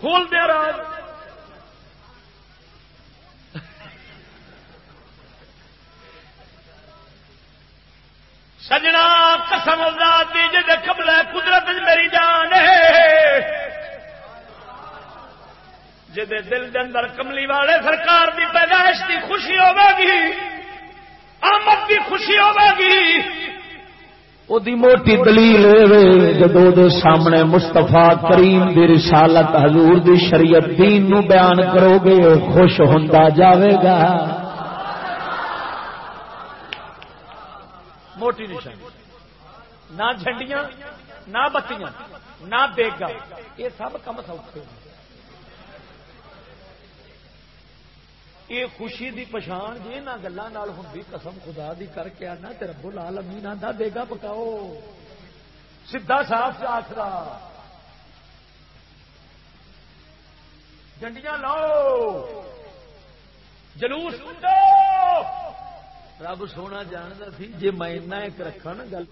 Speaker 1: کھول دیا راج سجنا قسم دی جی قبل قدرت میری جان جی دل دے اندر کملی والے سرکار دی پیدائش کی خوشی ہوگی آمد کی خوشی ہوگی دی موٹی دلیل جدو سامنے مستفا کریم دی رسالت حضور دی شریعت دین نو بیان کرو گے خوش ہوندا جاوے گا۔ موٹی نشانی۔ نہ جھنڈیاں، نہ بتیاں، نہ بیگا۔ یہ سب کم سوکھے۔ یہ خوشی دی پچھان جی نہ گلوں ہوں قسم خدا دی کر کے آنا ربو لال امی آدھا دے گا پکاؤ۔ سیدا صاف آخر جنڈیاں لاؤ۔ جلوس رب سونا جانتا سی جی میں ایک رکھا نا گل